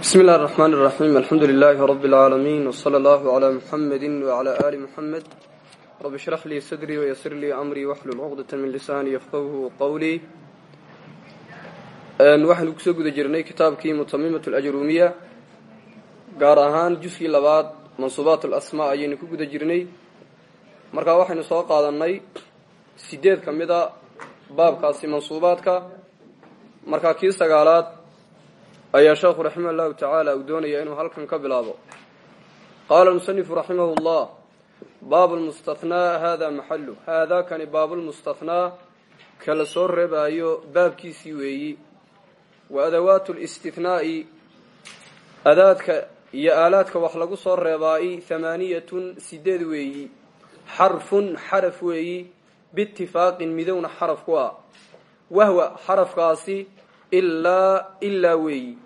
bismi illahi raxmaan iraxiim alxamdu lilaahi rabi اlcaalamiin wsala allahu calaa muxamedi wacala aali muxamed rabi shrax lii sadrii wayasir lii amrii waxlul cuqdata min lisaani yafqahu qowlii waxaynu ku soo guda jirnay kitaabkii mutamimat alajruumiya gaar ahaan juskii labaad mansuubaat alasmaa ayaynu ku guda jirnay. Markaa waxaynu soo qaadannay sideed ka mid a baabkaasi mansuubaadka. Markaa kii sagaalaad ayaa sheekhu raximah llahu tacaala doonaya inuu halkan ka bilaabo. Qaala musanifu raximahu llah baabu lmustathnaa hada maxalu haadaa kani baabulmustathnaa ka la soo reebaayo baabkiisii weeyi. Wa adawaatu listithnaa'i adaadka iyo aalaadka wax lagu soo reebaayi hamaaniyatun sideed weeyi. Xarfun xaraf weeyi biitifaaqin midowna xaraf ku ah. Wahwa xarafkaasi ilaa ilaa weeyi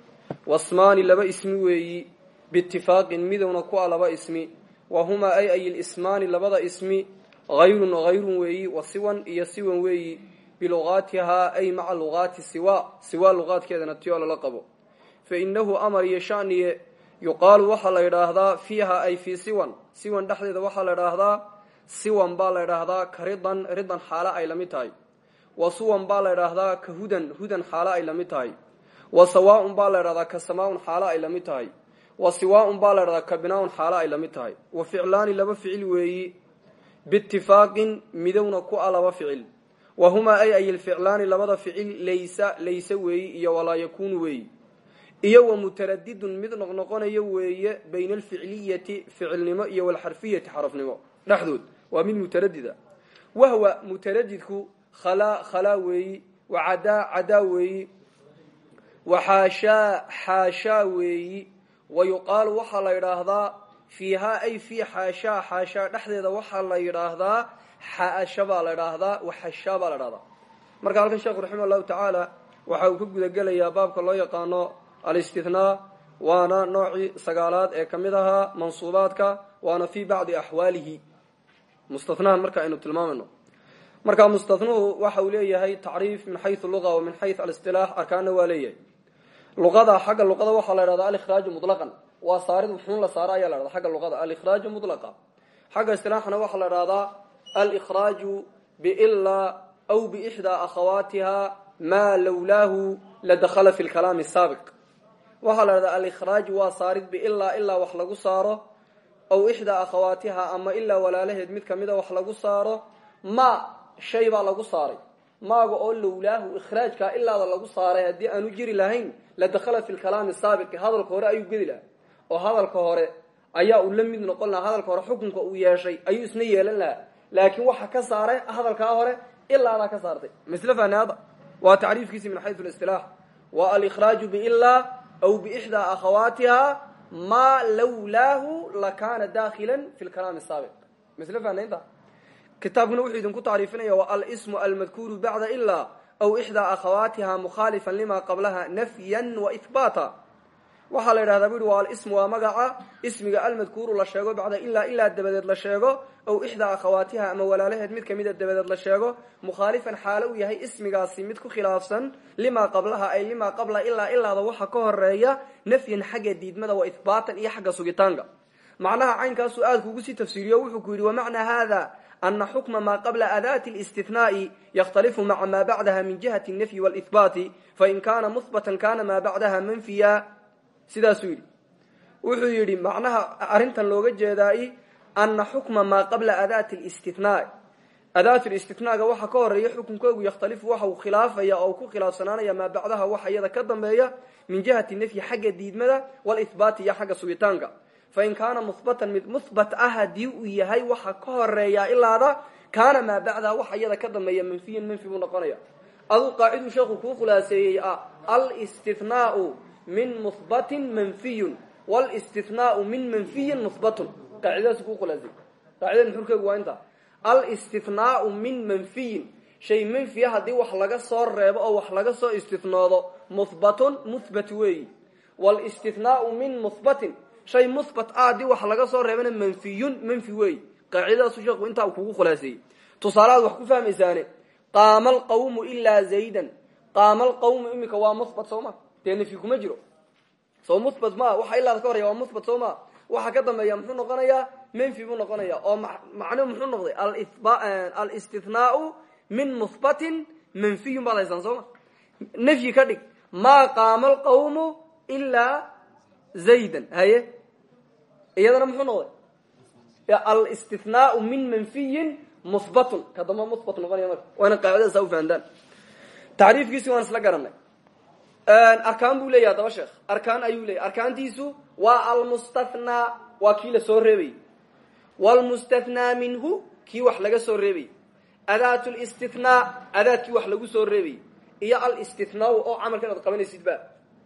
wasmaani laba ismi weeyi biitifaaqin midowna ku a laba ismi. Wa humaa ay ay lismaani labada ismi hayrun hayrun weeyi wa siwan iyo siwan weeyi. Biluqaatihaa ay maca luqaati siwa siwa luqaadkeedana tiyoo lala qabo. Fa inahu amar iyo shaniye yuqaalu waxaa la yidhaahdaa fiiha ay fii siwan. Siwan dhexdeeda waxaa la idhaahdaa siwan baa la idhaahdaa ka ridan ridan xaalo ay la mid tahay. Wa baa la idhaahdaa ka hudan hudan xaalo ay la mid tahay wa sawaaun baa la idhahdaa ka samaaun xaalo ay la mid tahay. Wa siwaaun baa la idhahdaa ka binaaun xaalo ay la mid tahay. Wa ficlaani laba ficil weeyi. Biitifaaqin midowna ku a laba ficil. Wa humaa ay ay lficlaani labada ficil laysa layse weeyi iyo walaa yakuunu weeyi. Iyo wa mutaradidun mid noqnoqonayo weeye bayna alficliyati ficilnimo iyo walxarfiyati xarafnimo. Dhexdood waa mid mutaradida wahwa mutaradidku khalaa khalaa weeyi. Wa cadaa cadaa weeyi wa xaashaa weeyi. wa yuqaalu waxaa la yidhaahdaa fiihaa ay fii xaashaa xaashaa dhexdeeda waxaa la yidhaahdaa xaasha baa la idhaahdaa waxashaa baa la dhahdaa marka halkan sheekhu raximah llahu tacaala waxa uu ka gudagelayaa baabka loo yaqaano alistithnaa waana noocii sagaalaad ee ka mid ahaa mansuubaadka waana fii bacdi axwaalihi mustathnahan marka aynu tilmaamayno marka mustathnuhu waxa uu leeyahay tacriif min xayu luga min xayu alisilaax arkaanna waa luqada xagga luqada waxaa la idhahdaa alikhraaju mutlaqan. Waa saarid wuxuun la saaro ayaa la dhahda xagga luqada alikhraaju mutlaqa. Xagga istilaaxna waxaa la dhahdaa alikhraaju biilaa aw biixdaa akhawaatiha maa lowlaahu ladakhala fi lkalaami saabiq waxaa la dhahdaa alikhraaju waa saarid biilaa ilaa wax lagu saaro aw ixdaa akhawaatiha ama ilaa walaalaheed mid kamida wax lagu saaro ma shay baa lagu saaray maaga oo lowlaahu ikhraajkaa ilaada lagu saaray haddii aanu jiri lahayn la dakhala fi lkalaami saabiqi hadalka hore ayuu gedi lahaa. Oo hadalka hore ayaa uu la mid noqon lahaa hadalka hore xukunka uu yeeshay ayuu isna yeelan lahaa. Laakiin waxa ka saaray hadalkaa hore ilaadaa ka saartay. Misle fanaada waa tacriifkiisi min xayu listilaax waa alikhraaju biilaa aw biixdaa akhawaatiha maa lowlaahu lakaana dakila fi lkalaami saabiq. Misle fanaynta kitaabkuna wuxuu idinku tacriifinaya wa alsmu almadkuuru bacda ilaa aw ixdaa akhawaatiha mukhaalifan lima qablaha nafyan wa ihbaata waxaa la yidhahdaa bu uhi waa alismu waa magaca ismiga almadkuuru la sheego bacda ilaa ilaa dabadeed la sheego aw ixdaa akhawaatiha ama walaalaheed mid kamida dabadeed la sheego mukhaalifan xaalo uu yahay ismigaasi mid ku khilaafsan limaa qablaha ay limaa qabla ilaa ilaada waxa ka horreeya nafyan xagga diidmada wa ihbaatan iyo xagga sugitaanka. Macnaha caynkaasuu aadku ugu sii tafsiiriyo wuxuu ku yidhi wamacnaa hada ana xukma maa qabla adaati listihnaai yakhtalifu maca maa bacdaha min jihati nafyi walihbaati fain kaana muhbatan kana maa bacdaha manfiya sidaasuu yidhi wuxuu yidhi macnaha arrintan looga jeedaay ana xukma maa qabla adaati listithnaa adaat listithnaaga waxa ka horreeya xukunkoogu yakhtalifu waxa uu khilaafaya oo ku khilaafsanaanaya maa bacdaha waxa iyada ka dambeeya min jihati nafyi xagga diidmada walihbaati iyo xagga sugitaanka fain kaana muhbatan mid muhbat ah haddii uu yahay waxa ka horreeya ilaada kaana maa bacdaha waxa iyada ka dambeeya manfiyan manfi buu noqonaya aduu qaaciduu sheekhu kuu khulaaseeyey ah alistithnaau min muhbatin manfiyun wlistithnaau min manfiyin muhbatun qaacidadaas kuu khulaasey qaacidada nuxurkeegu waa intaa alistithnaau min manfiyin shay manfiya haddii wax laga soo reebo oo wax laga soo istinoodo muhbatun muhbat weeyi. Wlistithnaau min muhbatin shay muhbat ah haddii wax laga soo reebana manfiyun manfi weey. Qaacidadaasu sheekhu intaa kugu khulaaseeyey tusaalahaad wax ku fahmaysaane qaama alqawmu ilaa zaydan. Qaama alqawmu iminka waa muhbat soo ma? Dee nafyi kuma jiro. Soo muhbat maa waxa ilaada ka horaya waa muhbat soo maa waxa ka dambeeya muxuu noqonayaa? Menfi buu noqonaya oo macnuhu muxuu noqday? Alistithnaau min muhbatin manfiyun baad haysaan soo ma zaydan haye iyadana muxuu noqday alistithnaau min manfiyin muhbatun ka damba muhbat noqonaya marka waa ina qaacidada saa ufahantaan tacriifkiisi waan isla garanay arkaan buu leeyahy adaba sheekh arkaan ayuu leeyahy arkaantiisu waa almustathnaa waa kii la soo reebayy wlmustathnaa minhu kii wax laga soo reebayy adaat listithnaa adaadkii wax lagu soo reebayy iyo alistithnaau oo camalkan aad qabanaysid ba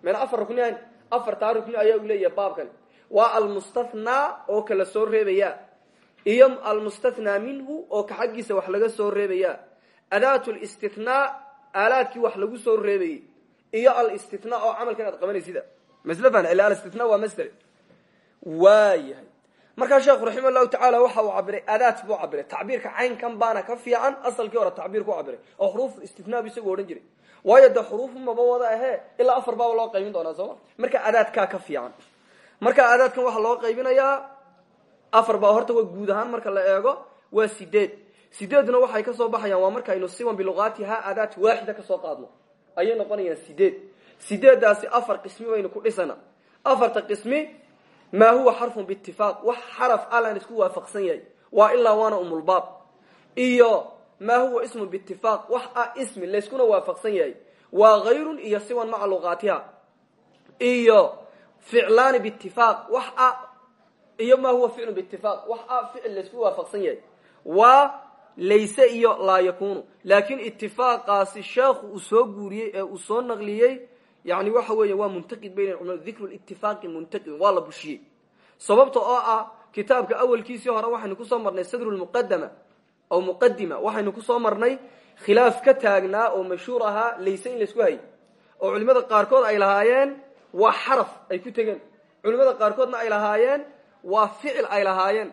meena afar rukni ahan afartaa rukni ayaa u leeyahay baabkan. Waa almustathnaa oo kala soo reebaya. Iyo almustathnaa minhu oo ka xaggiisa wax laga soo reebaya. Adaat listithnaa aalaadkii wax lagu soo reebayey iyo alistithnaa oo camalkan aad qabanaysida masl fan ila alistithnaa waa masder waayahay. Markaa sheekhu raxima llahu tacaala waxa uu cabiray adaat buu cabiray tacbiirka caynkan baana ka fiican asalkii hore tacbiir ku cabiray oo xuruuf istithnaa bu isagoo odhan jiray waayo dee xuruufu maba wada ahee? Ilaa afar baaba loo qaybin doonaa sooma marka adaadkaa ka fiican. Marka adaadkan waxaa loo qaybinayaa afar baa horta waa guud ahaan marka la eego waa sideed. Sideedna waxay ka soo baxayaan waa markaynu siwan biluqaatiha adaat waaxida ka soo qaadno. Ayay noqonayaan sideed. Sideedaasi afar qismi baynu ku dhisana. Afarta qismi maa huwa xarfun biitifaaq wax xaraf alan isku waafaqsan yahay. Waa ilaa waana umulbaab iyo maa huwa ismun biitifaaq wax ah ismi layskuna waafaqsan yahay. Waa hayrun iyo siwan maca luqaatiha iyo ficlaani biitifaaq wax ah iyo maa huwa ficlun biitifaaq wax ah ficil laysku waafaqsan yahay. Waa layse iyo laa yakunu laakiin itifaaqaasi sheekhu uu soo guuriyey ee uu soo naqliyey yani waxa weeye waa muntaqid culamadu dikru litifaaqi muntaqid waa la bushiyey. Sababta oo ah kitaabka aw muqadima waxaynu ku soo marnay khilaaf ka taagnaa oo mashhuur ahaa layse in laysku hayy oo culimada qaarkood ay lahaayeen waa xaraf ay ku tegeen culimada qaarkoodna ay lahaayeen waa ficil ay lahaayeen.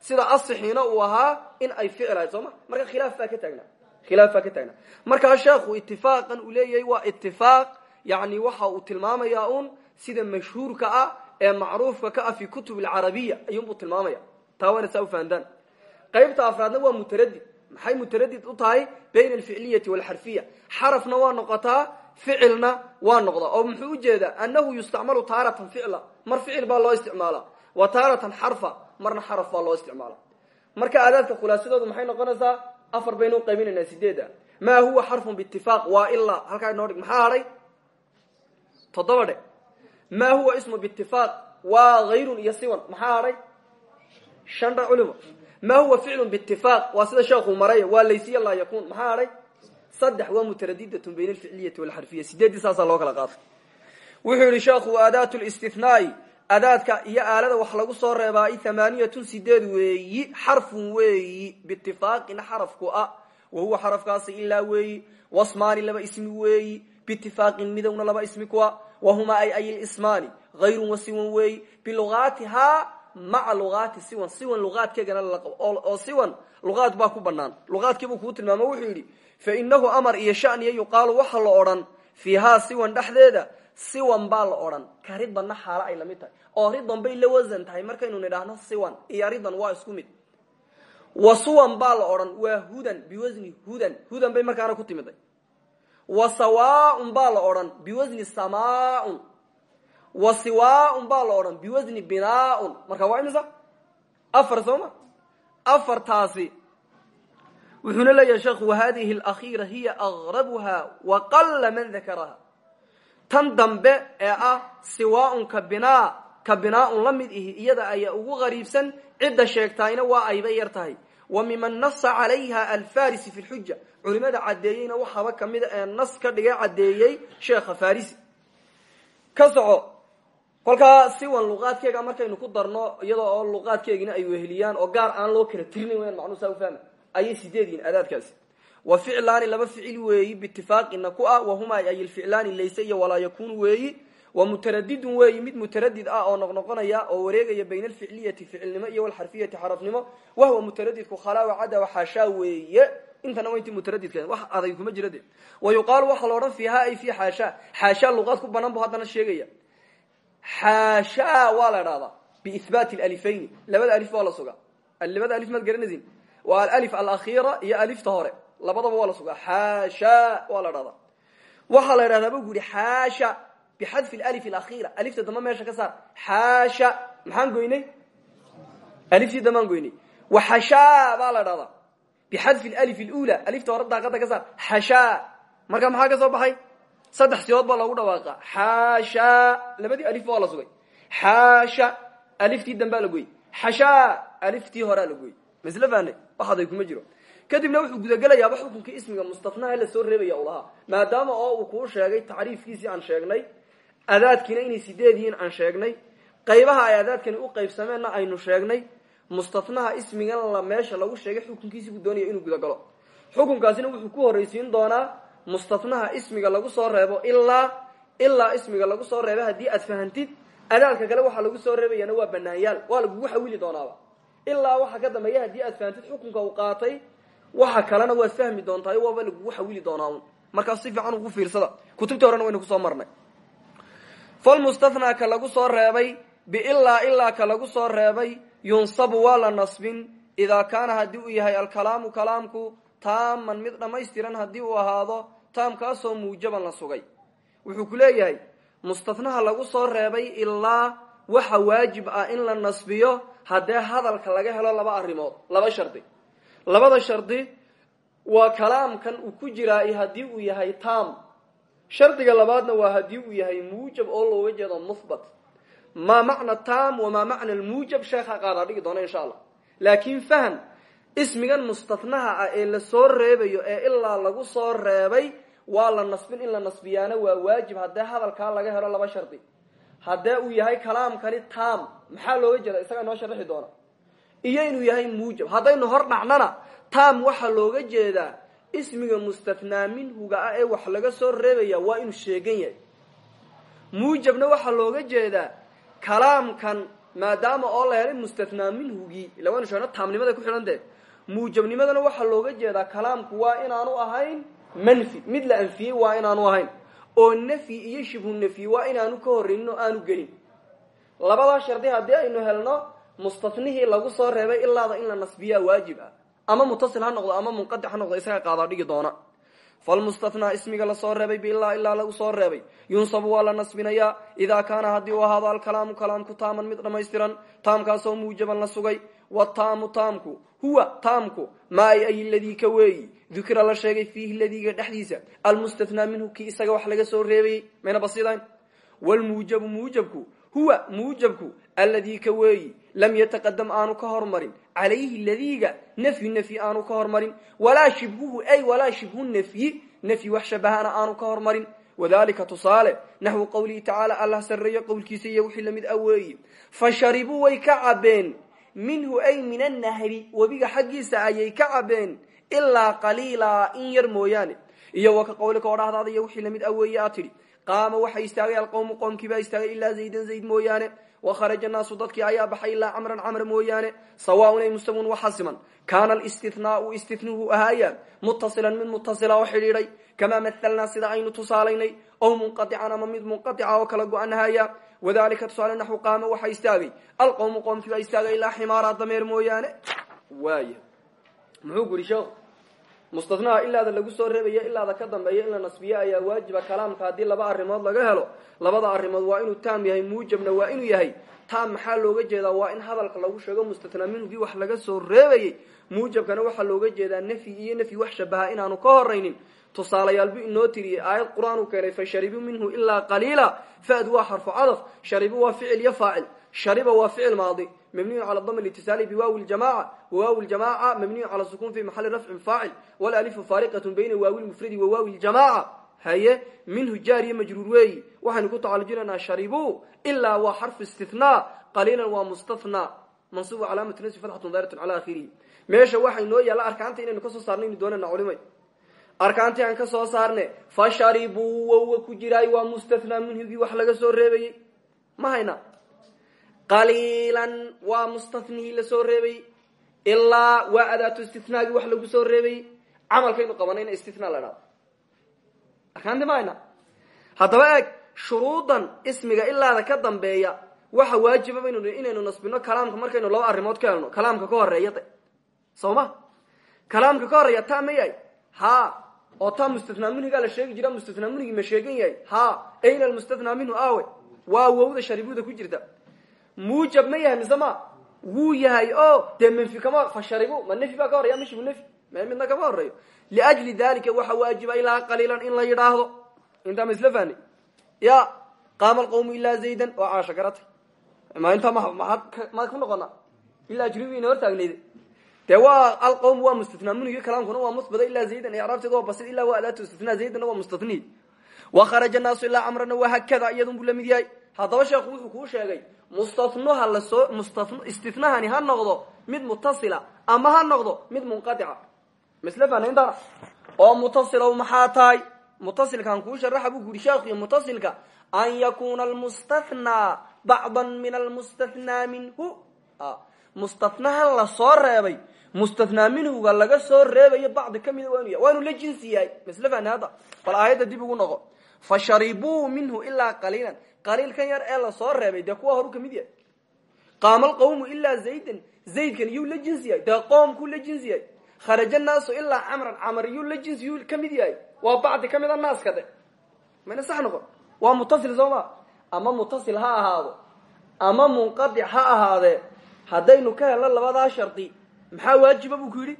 Sida asixiina uu ahaa in ay ficil ahayd soo ma? Marka khilaaf baa ka taagnaa. Khilaaf baa ka taagnaa. Markaa sheekhu itifaaqan uu leeyahay waa itifaaq yani waxa uu tilmaamayaa un sida mashhuurka ah ee macruufka ka ah fi kutub alcarabiya ayuunbuu tilmaamaya taa waana saa ufahantaan qaybta afraadna waa mutaradid maxay mutaradid u tahay? Bayna alficliyati walxarfiya. Xarafna waa noqotaa ficilna waa noqdaa. Oo muxuu u jeedaa annahu yustacmalu taaratan ficla. Mar ficil baa loo isticmaala wa taaratan xarfa marna xaraf baa loo isticmaala marka aadaadka khulaasadoodu maxay noqonaysaa? Afar baynu qaybinaynaa sideeda maa huwa xarfun biitifaaq waa ilaa halkaa inoo dhig. Maxaa hadhay toddoba dhe huwa ismu biitifaaq waa hayrun iyo siwan. Maxaa hadhay shan dhe maa huwa ficlun biitifaaq waa sida sheekuu maray waa laysiya laa yakun maxaa hadhay saddex waa mutaradidatun bayna alficliyati walxarfiya sideeddii saasaa loo kala qaatay wuxuu yihi sheekhu adaat listithnaai adaadka iyo aalada wax lagu soo reebaa thamaaniyatun sideed weeyi xarfun weeyi biitifaaqin xarafku ah wa huwa xarafkaasi ilaa weeyi wasmaani laba ismi weeyi biitifaaqin midowna laba ismi kuwa wahumaa ay ay lismaani hayrun wa siwan weeyi bilugaatihaa maca lugaati siwan siwan lugaadkeegana oo siwan lugaad baa ku banaan lugaadkiibuu kuu tilmaamo wuxuu yidhi fainahu amar iyo shaniya yuqaalu waxa la odhan fiihaa siwan dhexdeeda siwan baa la odhan. Ka ridanna xaalo ay la mid tahay. Oo ridan bay la wasan tahay. Markaynu nidhaahno siwan iyo ridan waa isku mid. Wa suwan baa la odhan waa hudan biwasni hudan. Hudan bay markaana ku timiday wa sawaaun baa la odhan biwasni samaaun wa siwaaun baa la odhan biwasni binaaun. Marka waa imisa? Afar soo ma? Afartaasi. Wuxuuna leeyahay sheekhu wahadihi alakhiira hiya aqrabuha wa qala man dakaraha tan dambe ee ah siwaaun ka binaa ka binaaun la mid ihi iyada ayaa ugu qariibsan cidda sheegtaayna waa ayba yar tahay. Wa miman nasa calayha alfarisi fi lxuja culimada caddeeyeyna waxaaba kamida ee nas ka dhigay caddeeyey sheekha farisi ka kolkaa siwan luqaadkeega markaynu ku darno iyadoo oo luqaadkeegina ay weheliyaan oo gaar aan loo kala tirinayn wayaan macnuu saa ufahma ayay sideed yihiin adaadkaasi. Wa ficlaani laba ficil weeyi biitifaaqina ku ah wahumaa ay ilficlaani layse iyo walaa yakunu weeyi. Wa mutaradidun weeyi mid mutaradid ah oo noqnoqonaya oo wareegaya bayna alficliyati ficilnimo iyo walxarfiyati xarafnimo. Wahwa mutaradidku khalaa cada xaashaa weeye. Intana waa intii mutaradidka wax aday kuma jira wa yuqaalu waxaa la odhan fiiha ay fi xaasha xaashaa luqaad ku banaan bu haddana sheegaya xaashaa waa la idhahdaa biihbaati alifayni labada alif waa la sugaa. Labada alif maad garanaysin waa alif alakhiira iyo alifta hore. Labadaba waa la sugaa. Xaashaa waa la dhahdaa waxaa la idhahdaa bu ku yihi xaasha bixadfi alif alakhiira. Alifta damba meesha ka saar. Xaasha maxaan goynay? Aliftii dambaan goynay. Waxashaa baa la dhahdaa bixadfi xashaa saddex siyood baa loogu dhawaaqa. Xaashaa labadii alif waa la sugay. Xaasha aliftii dambaa la goyey xashaa aliftii horaa la goyey waxaday kuma jiro. Kadibna wuxuu gudagelayaaba xukunkii ismiga mustafnaha la soo reebaya u maadaama oo uu kuu sheegay tacriifkiisii aan sheegnay adaadkiina inay sideed yihiin aan sheegnay qaybaha ay adaadkani u qaybsameenna aynu sheegnay mustafnaha ismigan la meesha lagu sheegay xukunkiisii buu doonaya inuu gudagalo. Xukunkaasina wuxuu ku horraysiin doonaa mustafnaha ismiga lagu soo reebo ilaa ilaa ismiga lagu soo reebo haddii aad fahantid adaadka kale waxaa lagu soo reebayana waa banaanyaal waa lagugu xawili doonaaba. Ilaa waxa ka dambeeya haddii aad fahantid xukunka uu qaatay waxa kalena waad fahmi doontaa waaba lagugu xawili doonaa markaas si fiican ugu fiirsada. Kutubtii horena waynu ku soo marnay. Falmustathnaa ka lagu soo reebay biilaa ilaa ka lagu soo reebay yunsabu waa la nasbin. Idaa kaana haddii uu yahay alkalaamu kalaamku taaman mid dhammaystiran haddii uu ahaado taamkaasoo muujaban la sugay. Wuxuu ku leeyahay mustathnaha lagu soo reebay ilaa waxa waajib ah in la nasbiyo haddee hadalka laga helo laba arrimood laba shardi. Labada shardi waa kalaamkan uu ku jiraa haddii uu yahay taam. Shardiga labaadna waa haddii uu yahay muujab oo looga jeedo muhbat. Maa macna tam wamaa macna almuujab sheekha qaadaa dhigi doona insha allah. Laakiin fahm ismigan mustathnaha ah ee la soo reebayo ee ilaa lagu soo reebay waa la nasbin in la nasbiyaana waa waajib. Haddee hadalkaa laga helo laba shardi haddee uu yahay kalaamkani tam maxaa looga jeeda? Isagaa noo sharixi doona. Iyo inuu yahay muujab. Haddaynu hor dhacnana tam waxaa looga jeedaa ismiga mustathnaa minhuga ah ee wax laga soo reebaya waa inuu sheegan yahay. Muujabna waxaa looga jeedaa kalaamkan maadaama oo la helay mustathnaa minhugii ila waynu sheegno taamnimaday ku xidhan tahe muujabnimadana waxaa looga jeedaa kalaamku waa inaanu ahayn manfi mid la anfiyey waa inaanu ahayn oo nafyi iyo shibhu nafyi waa inaanu ka horraynin aanu gelin. Labadaa shardi haddii aynu helno mustathnihii lagu soo reebay ilaada in la nasbiyaa waajib ah ama mutasil ha noqdo ama munqadic ha noqdo isaga qaadaa dhigi doona. Falmustathnaa ismiga la soo reebay biilaa ilaa lagu soo reebay. Yunsabu waa la nasbinayaa idaa kaana haddii uu ahaado alkalaamu kalaamku taaman mid dhammaystiran taamkaasoo muujaban la sugay wataamu taamku huwa taamku maa ay ladii ka weeyi. Dukira la sheegay fiihi ladiiga dhexdiisa almustathnaa minhu kii isaga wax laga soo reebayey mayna basiidayn wlmuujabu muujabku huwa muujabku alladii ka weeyi. Lam yataqadam aanu ka hormarin. Calayhi ladiiga nafyu nafyi aanu ka hormarin. Walaa shibhuhu ay walaa shibhu nafyi nafyi wax shabahana aanu ka hormarin. Wadalika tusaale naxwu qowlihi tacaala allah sarreeyo qowlkiisa iyo wixii la mid a sharibuu way ka cabeen minhu ay min annahri webiga xaggiisa ayay ka cabeen ilaa qaliila in yar mooyaane. Iyo wa ka qowlika odhahdaada iyo wixii la mid a weeye aa tidhi qaama waxa istaagay alqowmu qoomkii baa istaagay ilaa zaydan zayd mooyaane. Wakharaja naasu dadkii ayaa baxay ilaa camran camr mooyaane. Sawaaun ay mustawun waxa siman kaana alistinaau istinahu ahaaya muttasilan mid muttasila oo xidhiidhay. Kamaa mahalnaa sida aynu tusaalaynay ow munqaican ama mid munqaica oo kala go-an ahaaya wadalika tusaale naxu qaama waxa istaagay alqowmu qoomkii baa istaagay ilaa ximaara dameer mooyaane waaya muxuu guri sheekhu mustanaha ilaada lagu soo reebaya ilaada ka dambeeya in la nasbiye ayaa waajiba kalaamka haddii laba arrimood laga helo labada arrimood waa inuu taam yahay muujabna waa inuu yahay taam maxaa looga jeedaa waa in hadalka lagu sheego mustathnaa minhugii wax laga soo reebayey muujabkana waxaa looga jeedaa nafyi iyo nafyi wax shabaha inaanu ka horaynin tusaalayaal buu inoo tiriyey aayad qur'aan uu keenay fa sharibuu minhu ilaa qaliila fad waa xarfu cadaf sharibu waa ficil iyo faacil shariba waa ficil maadi mabniyun cala dam litisaali biwaawi ljamaca wawaawi ljamaca mabniyun cala sukun fi maxali rafcin faacil walalifu faariqatu bayna waawi lmufradi wa waawi ljamaca haye minhu jaariya majruur weeyi waxaynu ku tacalujinaynaa sharibuu ilaa waa xarfu istithnaa qaliilan waa mustathna mansubu calaamat nasi fatxatun daaratun cala akhirihi. Meesha waxaa inoo yaalla arkaanta inaynu ka soo saarnaynu doonana culimay arkaantii aan ka soo saarne fa sharibuu wowa ku jiraay waa mustathnaa minhugii wax laga soo reebayey ma hayna. Qaliilan waa mustathnihii la soo reebayey ilaa waa adaatu istithnaagii wax lagu soo reebayey camalkaynu qabanayna istithnaa la dhahdo arkaanti ma hayna. Eeg shuruudan ismiga ilaada ka dambeeya waxa waajiba baynu inaynu nasbino kalaamka markaynu laba arrimood ka helno kalaamka ka horreeya soo ma? Kalaamka ka horreeya ta ma oo taa mustathnaa minhigaa la sheegi jira minhigi ma sheegan yahay. Ha ayna almustathnaa minhu waa wowda sharibuda ku jirta. Muujab ma yahay mise wuu yahay o dee manfi kama fasharibu ma nafyi baa ka horeya mashibu nafyi ma midna kama horeeyo liajli dalika waxa waajiba ilaa qaliilan in la yidhaahdo. Intaa ma ya qaama alqawmu ilaa zaydan oo caasha garatay. Ma intaa mmaad maad ku noqona ilaa ajribina hortaagnayde dee waa alqawm waa mustathnaa minhigi kalaamkuna musbada ilaa zaydan icraabteeda waa basid ilaa waa adaatu istithnaa zaydanna waa mustathni wakharaja naasu ilaa camrana waa hakada iyadun buu la mid yahay. Sheekhu wuxuu kuu sheegay mustathnuha la soo mustatn istithnahani ha noqdo mid mutasila ama ha noqdo mid munqadica. Masle fanayntaana oo mutasila maxaa tahay? Mutasilkaan kuu sharaxa buu kuyihi sheekhiyo mutasilka an yakuna almustathnaa bacdan min almustathnaa minhu. Mustathnahan la soo reebay mustathnaa minhuga laga soo reebayo bacdi ka mida waa inu yahay waa inu la jinsi yahay masle fahni hadda bal aayadda dib ugu noqo fasharibuu minhu ilaa qaliilan qaliilkan yar ee la soo reebay dee kuwa horu ka mid yahay qaama alqawmu ilaa zaydan zaydkan iyuu la jinsi yahay dee qoomkuu la jinsi yahay kharaja naasu ilaa camran camar iyuu la jinsi yuu ka mid yahay waa bacdi ka mid a naaska de mayna sax noqon waa mutasil soo ma ama mutasil ha ahaado ama munqadic ha ahaadee haddaynu ka helno labadaa shardi maxaa waajiba buu ku yidhi?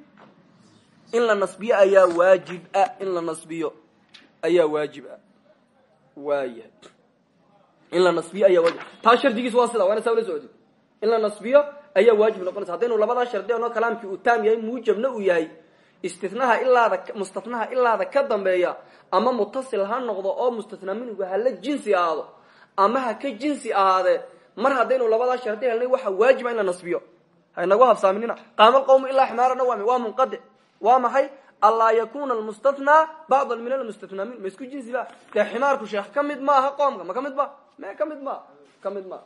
In la nasbiyo ayaa waajib ah in la nasbiyo ayaa waajib ah waayahay in la nasbiyo ayaa waajib. Taa shardigiis waa sida waana saa ula in la nasbiyo ayaa waajib noqonaysa. Haddaynu labadaa shardi ono kalaamkii uu taam yahay muujabna uu yahay istinaha ilaada mustatnaha ilaada ka dambeeya ama mutasil ha noqdo oo mustathnaa minhuga hala jinsi ahaado ama ha ka jinsi ahaadee mar haddaynu labadaa shardi helnay waxa waajiba in la nasbiyo haynagu habsaaminina. Qaama alqawmu ilaa ximaarana waa waa munqadic waa maxay? Anlaa yakuna almustathnaa bacdan min almustathnaa min. Ma isku jinsi ba dee ximaarku sheekh ka mid maaha qoomka ma ka mid ba me ka mid ma ka mid ma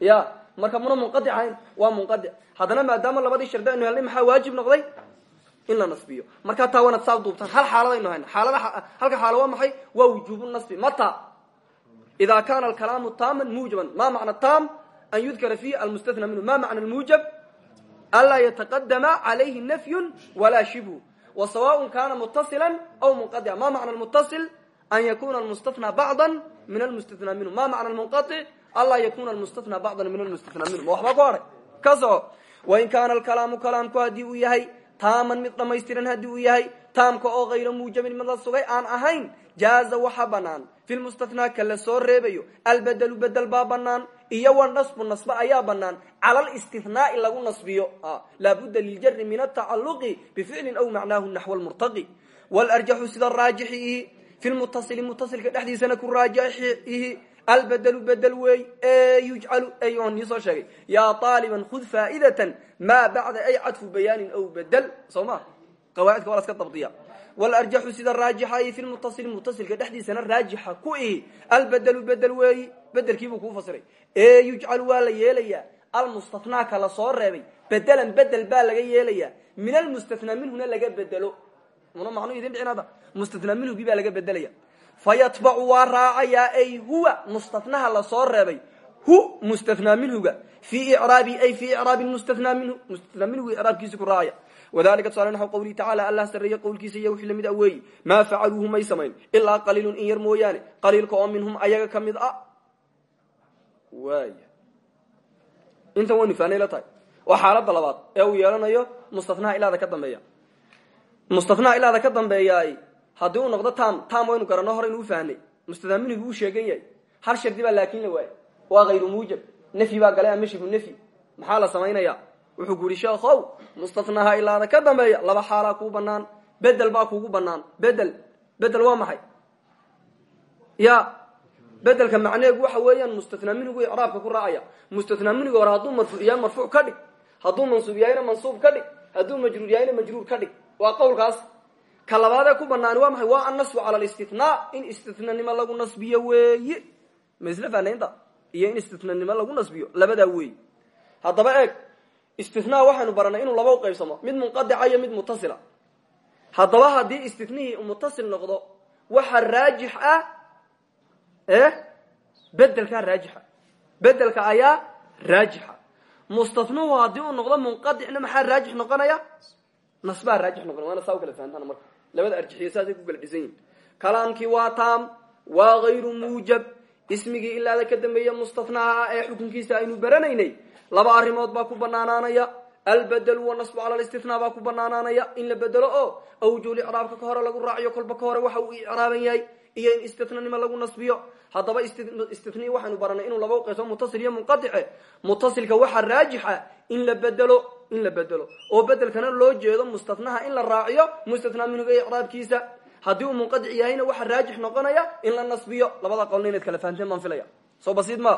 ya marka muna munqadic ahayn waa munqadic haddana maadaama labadii shardi aynu helnay maxaa waajib noqday? In la nasbiyo. Markaa taa waanad saa duubtaan hal xaaladaynu hayna xaalada halka xaalo waa maxay? Waa wujuubu nasbi. Mata ida kana alkalaamu taaman muujaban. Ma macna tam an yudkara fihi almustathna minhu. Ma macna almuujab anlaa yataqadama calayhi nafyun walaa shibhu وسواء كان متصلا أو منقطعا ما معنى المتصل أن يكون المستثنى بعضا من المستثنى منه ما معنى المنقطع ألا يكون المستثنى بعضا من المستثنى منه وحبا قاري كسو وإن كان الكلام كلام كهدي ويهي تاما مثل ما يستيرن هدي ويهي تام كأو غير موجب من مدى الصغي آن أهين جاز وحبنان في المستثنى كلا سور ريبيو البدل بدل بابنان iyo wanasbu nasbe ayaa banaan. Cala listihnaai lagu nasbiyo. Laabudda liljari min atacaluqi bificlin aw macnaahu naxw lmurtaqi wlarjaxu sida raajixiihi fi lmutasili mutasilka dhexdiisana ku raajixiihi albedelu bedel wey e yujcalu on niisoo sheegay. Yaa aaliban khud faa'idatan maa bacda ay cadfu bayaanin aw bedel soo ma? Qawaacidka waa la ska dabdiya wlarjaxu sida raajixa fi lmutasili mutasilka dhexdiisana raajixa ku ihi albedelu bedel weeyi bedelkiibuu kuu fasiray. E yujcalu waa la yeelayaa almustathnaa ka la soo reebay bedelan bedel baa laga yeelayaa. Min almustathnaa minhuna laga bedelo. Muna macnu idin dhicin hadda mustathnaa minhugii baa laga bedelaya fayatbacu waa raacayaa ay huwa mustathnaha la soo reebay. Hu mustathnaa minhuga. Fii icraabi ay fii icraabi mustathnaa minhu mustathnaa minhuga icraabkiisi ku raacaya wadalika tusaale naxw qawlihi tacala allah sarreeye qowlkiisa iyo wixii la mid a weeyi maa facaluuhu may samayn ilaa qaliilun in yar mooyaane qaliilka oo minhum ayaga ka mid a waaya intan waynu faanay la tahay waa xaaladda labaad ee uu yeelanayo mustathnaha ilaada ka dambeeya mustathnaha ilaada ka dambeeyaay haddii uu noqdo tam tam waynu garanno hore inuu fahnay mustathnaa minhugi uu sheegan yahay hal shardi baa laakin la waayay waa hayru muujab nafyi wuxuu ku yihi sheekhow mustathnaha ilaada ka dambeeya laba xaalaa kuu banaan bedel baa kuugu banaan bedel bedel waa maxay? Ya bedelka macneegu waxa weeyaan mustathnaa minhugu icraabka ku raacaya. Mustathnaa minhuga hore hadduu marfuuc yahay marfuuc ka dhig hadduu mansuub yahayna mansuub ka dhig hadduu majruur yahayna majruur ka dhig. Waa qowlkaas. Ka labaadee ku banaani waa maxay? Waa annasbu cala alistithnaa in istithnanimo lagu nasbiyo weeye ma isla fahnaynta iyo in istithnanimo lagu nasbiyo labadaa weeye haddaba eeg istithnaa waxaynu baranay inuu laba qaybsamo mid munqadica iyo mid mutasila. Haddaba haddii istithnihii mutasil noqdo waxa raajix ah bedelkaa raajixa bedelka ayaa raajixa mustanuhu haddii uu noqdo munqadicna maxaa raajix noqonaya? Nasbaa raajix noqonaya waana saa u kala marka. Labada arjixiyo saasay ku kala dhisan yihiin kalaamkii waa taam waa hayru muujab. Ismigii ilaada ka dambeeya mustathnaaha ee xukunkiisa aynu baranaynay laba arrimood baa ku banaanaanaya. Albedelu wanasbu cala listithnaa baa ku banaanaanaya. In la bedelo oo awjuul icraabka ka hore lagu raaciyo kolba ka hore waxa uu icraaban yahay iyo in istithnanimo lagu nasbiyo. Haddaba istithni waxaynu baranay inuu laba uqayso mutasil iyo munqadice. Mutasilka waxaa raajixa in la bedelo in la bedelo. Oo bedelkana loo jeedo mustathnaha in la raaciyo mustathnaa minhuga icraabkiisa. Haddii uu munqadic yahayna waxaa raajix noqonaya in la nasbiyo. Labada qolna inaad kala fahanteen baan filaya soo basiid ma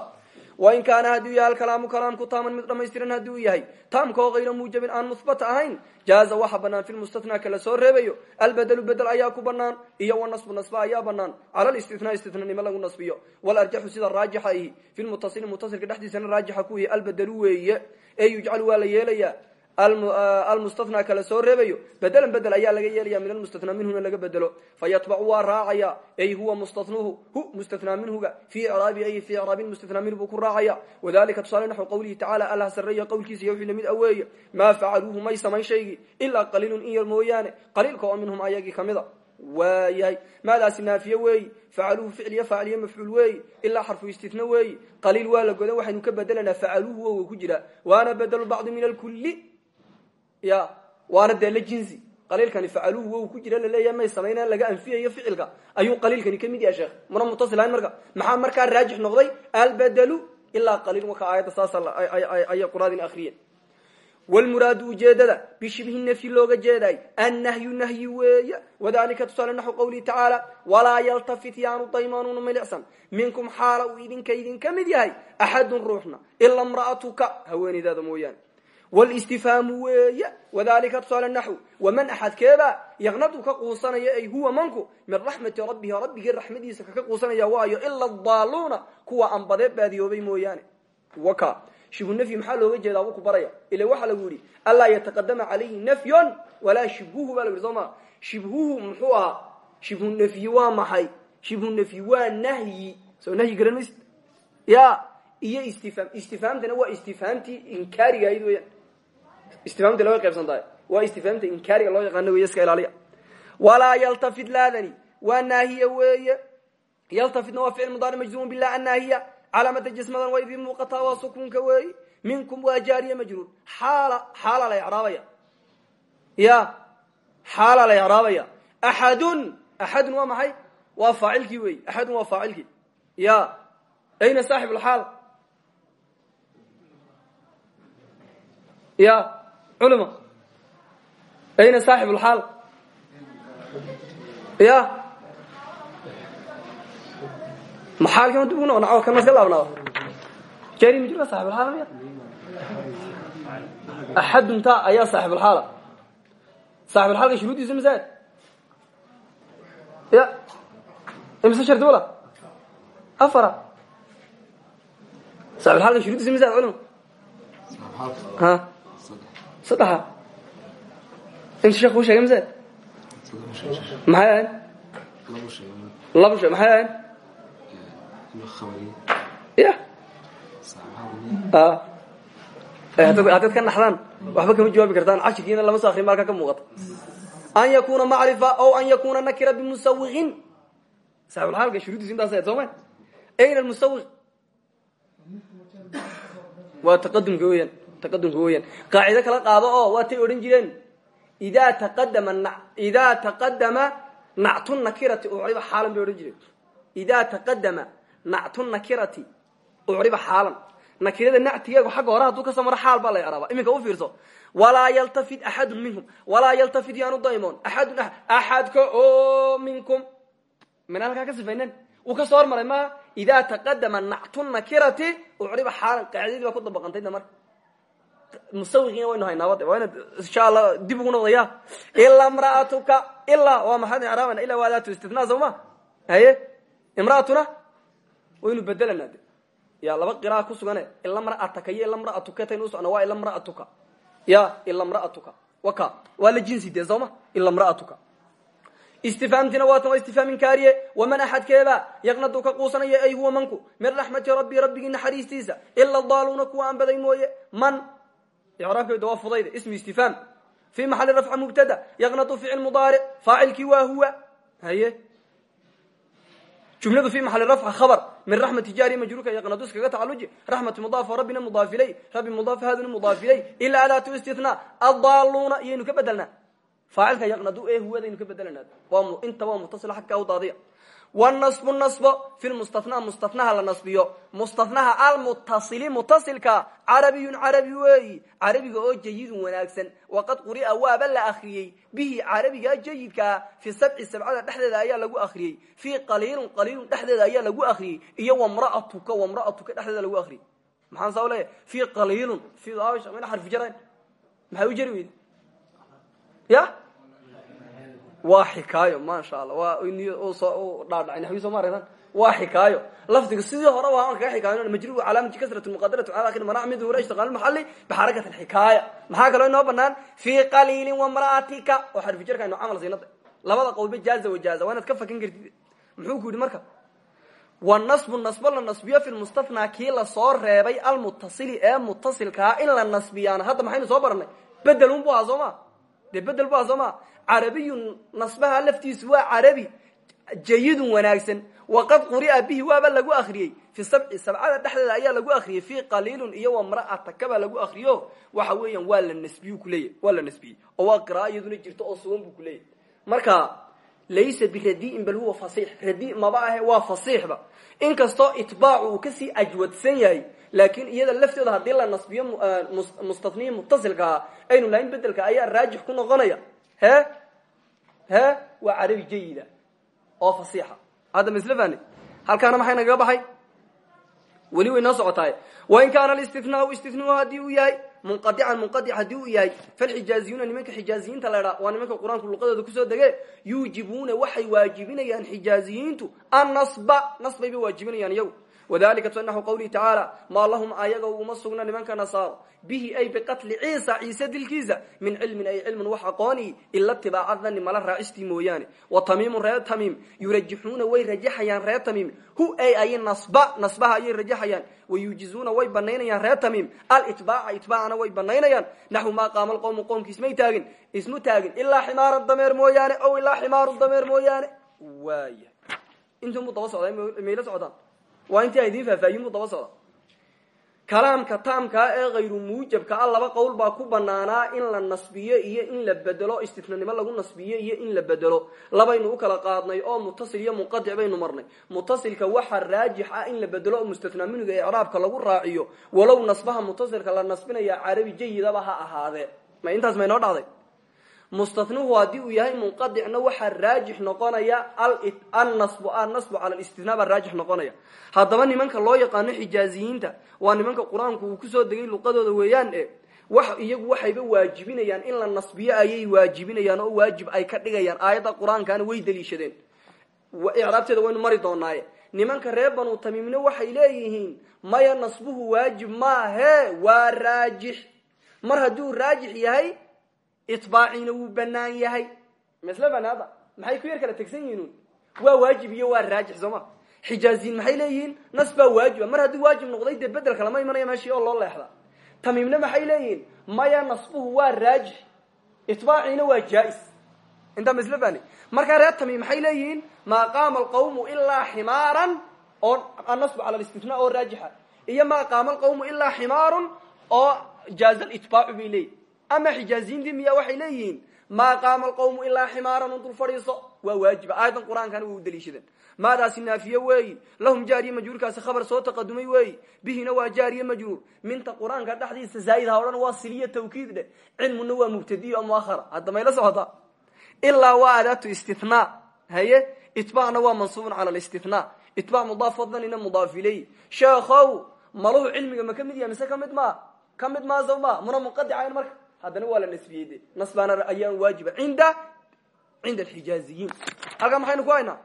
wain kaana haddii u yahay alkalaamu kalaamku taaman mid dhamaystiran haddii uu yahay taamka oo hayra muujabin aan muhbata ahayn jaaza waxa banaan fi lmustathnaa kala soo reebayo albedelu bedel ayaa ku banaan iyo wanasbu nasba ayaa banaan cala listithnaa istithnanimo lagu nasbiyo walarjaxu sida raajixa ihi fi lmutasili mutasilka dhexdiisana raajixa ku yihi albedelu weeye ee yujcalu waa la yeelayaa almustathnaa kala soo reebayo. Bedelan bedel ayaa laga yeelaya min almustathnaa minhuna laga bedelo fayatbacu waa raacaya ay huwa mustathnuhu hu mustathnaa minhuga fii icraabi ay fii icraabi mustathnaa minhu buu ku raacaya. Wadalika tusaale naxu qawlihi tacala allah sareeya qowlkiisa iyo wixii la mid aweeye maa facaluuhu may samayn shaygii ilaa qaliilun in yar mooyaane. Qaliilka oo minhum ayagii kamida waayahay maadaasi naafiye weeyi facaluuhu ficliyo faaciliyo mafcuul weeyi ilaa xarfu istitna weeyi. Qaliil waa la godan waxaynu ka bedelanaa facaluuhu wowa ku jira waana bedelu bacdi min alkuli ya waana dee la jinsi. Qaliilkani facaluuhu wow ku jira la leeyahay may samaynaan laga anfiyayo ficilka. Ayuu qaliilkani ka mid yahay sheekh. Muna mutasil ahayn marka. Maxaa markaa raajix noqday? Albedelu ilaa qaliil marka aayadda saasa ayay quraadin akriyen wlmuraadu ujeedada bishibhi nafyi looga jeeday. Annahyu nahyi weeye wadalika tusaale naxu qawlihi tacaala walaa yaltafit yaanu daymaanuna milicsan. Minkum xaala uu idinka idinka mid yahay axadun ruuxna ila mra'atuka haweenaydaada mooyaane wlstifhaamu weeye wadalika tusaale naxw waman axadkeeba yaqnadu ka quusanaya ay huwa manku min raxmati rabbihi rabbigii raxmadiisa kaka quusanaya waayo ila daaluuna kuwa anbadee baadiyoobay mooyaane waka shibhu nafyi maxaa looga jeedaa buu ku baraya ila waxaa lagu yidhi anlaa yataqadama calayhi nafyun walaa shibhuhu ba la yidhi soo ma shibhuhu muxuu ahaa shibhu nafyi waa maxay shibhu nafyi waa nahyi soo nahyi garan maysid ya iyo istifhaam istifhaamtana waa istifhaamtii inkaariga ahayd weyaan istifhaamta laga qaybsan tahay. Waa istifhaamta inkaariga loo yaqaano wey iska ilaaliya. Walaa yaltafit laadani. Waa naahiya weeye. Yaltafitna waa ficil mudaari majzuumun bilah annaahiya. Calaamada jismadan waa idin muuqataa waa sukuunka weeyi minkum waa jaariya majruur. Xaala xaala la icraabaya ya xaala la icraabaya axadun axadun waa maxay? Waa faacilkii weeyi axadun waa faacilkii. Ya ayna saaxib lxaal ya culima ayna saaxib lxaal ya. Maxaalkama dib ugu noqon kan maska laabnaado. Jari majruurka saaxibulxaala miya? Axadun ta ayaa saaxibulxaala saaxibulxaalka shuruuddiisa masaad ya. Imise shardi wala? Afara. Saaxibulxaalka shuruuddiisa masaad culima ha saddexa inta sheekh kuu sheegay masaad maxay ahayn laba she maxay ahayn ya haddaad ka naxdaan waxba kama jawaabi kartaan cashirkiina lama soo akrin malka ka muuqata an yakuna macrifa o an yakuna nakira bimusawiqin saaxibulxaalka shuruuddiisa intaas ahayd soo ma ayna musawiq waa taqadumka weeyaan taqadumka weeyaan qaacido kala qaado oo waatay odhan jireen. Idaa taqadama idaa taqadama nactu nakirati ucriba xaalan bay odhan jireen. Idaa taqadama nactu nakirati ucriba xaalan. Nakirada nactigeegu xagga hore hadduu ka soo xaal baa la icraaba iminka u fiirso walaa yaltafit axadun minhum. Walaa yaltafit yaanu daymoon axadun axadka o minkum. Mina halkaa ka sifaynen. Uu ka soo hormaray maa? Idaa taqadama nactu nakirati ucriba xaalan. Qaacidadii ku dabaqantayda marka musawiqiina waynu haynaabade waa inaad insha allah dib ugu noqdaya. Ilaa mraatuka ilaa waa maxaad icraabana ilaa waa daatu istinaa soo ma haye? Imraatuna? Waynu bedelana de ya laba qira'a ku sugane ila mraataka iyo ila mraatuktaynu usocna waa ila mraatuka ya ila mraatuka waka waa la jinsi de sooma ila mraatuka istifhaamtina waa tan waa istifhaam inkaariye waman axadkeeba yaqnadu ka quusanaya ay huwa manku? Min raxmati rabbi rabbigii naxariistiisa ila daaluuna kuwa aan baday mooye man icraabkeeda waa fudayda ismi istifhaam fi maxali rafca mubtada yaqnadu ficil mudaaric faacilkii waa huwa haye jumladu fi maxali rafca khabar min raxmati jaari majruurka yaqnadu iskaga tacaluji raxmati mudaaf rabbina mudaaf ilay rabbi mudaaf haaduna mudaaf ilay ilaa adaatu istithnaa adaaluuna iyaynu ka bedelnaa faacilka yaqnadu ee huwadaynu ka bedelanaa inta waa mutasila xagka u daadiya wnasbu nasbo fi lmustathnaa mustathnaha la nasbiyo. Mustathnaha almutasili mutasilka carabiyun carabi weeyi carabiga oo jayidun wanaagsan. Waqad quri'a waaba la akriyey bihi carabiga jayidkaa fi sabci sabcada dhexdeeda ayaa lagu akriyey fi qaliilun qaliilun dhexdeeda ayaa lagu akriyey iyo wamraatuka wamraatuka dhexdeeda lagu akriyey maxaan saa leeyahy fi qaliilun xarfi jarayn maxay u jari weyde ya waa xikaayo maasha alla waa dhaadhacay. Naxwi soo ma aragtan waa xikaayo. Lafdiga sidii hore waa kaga xikaayo majruur calaamati kasrat muqadaratu cala akhir manac mid hura ishtiqaal maxali bixarakat alxikaaya maxaa kaloo inoo banaan fi qaliilin wamra'atika oo xarfi jarka aynu camal siinada labada qowlba jaaza wajaaza waa inaad ka fakan muxuu ku marka? Wanasbu nasbo la nasbiyo fi lmustathnaa kii la soo reebay almutasili ee mutasilkaa in la nasbiyaana. Hadda maxaynu soo baranay bedelun bu ahaa soo ma? Dee carabiyun nasbaha laftiisu waa carabi jayidun wanaagsan. Waqad quri'a bihi waaba lagu akriyey fi sabci sabcada dhexdeeda ayaa lagu akriyey fi qaliilun iyo wamra'ataka baa lagu akriyo waxa weeyaan waa la nasbiyu kuleeyahy waa la nasbiyey. Oo waa qira'a iyaduna jirto oo sugan buu kuleeyahy marka laysa biradi'in bal huwa fasiix. Radi maba ahe waa fasiixba inkastoo itbaacu uu ka sii ajwadsan yahay laakiin iyada lafteeda haddii la nasbiyo mustatniyi mutasilkaa aynu lahayn bedelka ayaa raajix ku noqonaya. He he waa carabi jayida oo fasiixa. Hadda masle fani halkaana maxay nagaga baxay? Weli way noo socotaay wain kaana alistinaau istinaau haddii uu yahay munqadican munqadic haddii uu yahay falxijaaziyuuna nimanka xijaaziyiinta la dhaa waa nimanka qur'aanku luqadooda ku soo dege yuujibuuna waxay waajibinayaan xijaaziyiintu annasba nasbay bay waajibinayaan iyagu wadalika naxu qawlihi tacaala maa lahum ayaga uma sugna nimanka nasaaro bihi ay biqatli ciisa ciise dilkiisa min cilmin ay cilmin wax aqooni ila tibaaca dani mala raacistii mooyaane wa tamiimun reer tamiim yurajixuuna way rajaxayaan reer tamiim hu ay ay nasba nasbaha ayay rajaxayaan wayuujizuuna way banaynayaan reer tamiim alitbaaca itbaacana way banaynayaan naxwu maa qaama alqowmu qowmki ismay taagin ismu taagin ilaa ximaaran dameer mooyaane ow ilaa ximaaru dameer mooyaane waaya intunbuu daba socda mayla socdaan waa intii idin faahfaahin buu daba socda kalaamka taamkaa ee hayru muujabka a laba qowl baa ku banaanaa in la nasbiyo iyo in la bedelo istifnanimo lagu nasbiyo iyo in la bedelo labaynu u kala qaadnay oo mutasil iyo munqadic baynu marnay. Mutasilka waxaa raajix ah in la bedelo oo mustathnaa minuga icraabka lagu raaciyo. Walow nasbaha mutasilka la nasbinaya carabi jayidaba ha ahaadee. Ma intaas maynoo dhacday mustathnuhu haddii uu yahay munqadicna waxaa raajix noqonaya annasbu cala listinaa baa raajix noqonaya haddaba nimanka loo yaqaano xijaaziyiinta waa nimanka qur'aanku uu ku soo degay luqadooda weeyaan e iyagu waxayba waajibinayaan in la nasbiyo ayay waajibinayaan oo waajib ay ka dhigayaan aayadda qur'aankana way daliishadeen icraabteeda waynu mari doonaaye nimanka reer banu tamiimna waxay leeyihiin maya nasbuhu waajib maahe waa raajix mar hadduu raajix yahay itbaaciina wuu banaan yahay. Masle banaada maxay ku yar kala tegsan yihiin waa waajib iyo waa raajix soo ma? Xijaaziyiin maxay leeyihiin? Nas baa waajiba mar hadduu waajib noqday dee bedelka lama imanaya meeshii oo loo leexda. Tamiimna maxay leeyihiin? Maya nasbuhu waa raajix. Itbaaciina waa jaa-is. Intaa masle bani markaa reer tamiim maxay leeyihiin? Maa qaama alqawmu ilaa ximaaran oo annasbu cala listifnaa oo raajixa. Iyo maa qaama alqawmu ilaa oo jaaza litbaacu bay leeyihiin ama xijaaziyiintii miya waxay leeyihiin maa qaama alqawmu ilaa ximaaran un dul fadhiiso. Waa waajiba aayadan qur'aankana way u daliishadeen maadaasi naafiye weeyi lahum khabar soo taqadumay weeyi bihina waa jaariye majruur. Minta qur'aanka dhexdiisa zaa'id ha odhan waa siliya tawkiid dheh cilmuna waa mubtadiy o muahara hadda mayla socota ilaa waa adaatu istithnaa haye? Itbaacna waa mansuubun cala listithnaa itbaac mudaaf wadanina mudaaf iley sheekhow maluhu cilmiga ma ka mid mise ka mid maa? Ka mid maa sow ma marka haddana waa la nasbiyey de nasbaana ayaan waajiba inda cinda alxijaaziyiin. Halkaa maxaynu ku haynaa?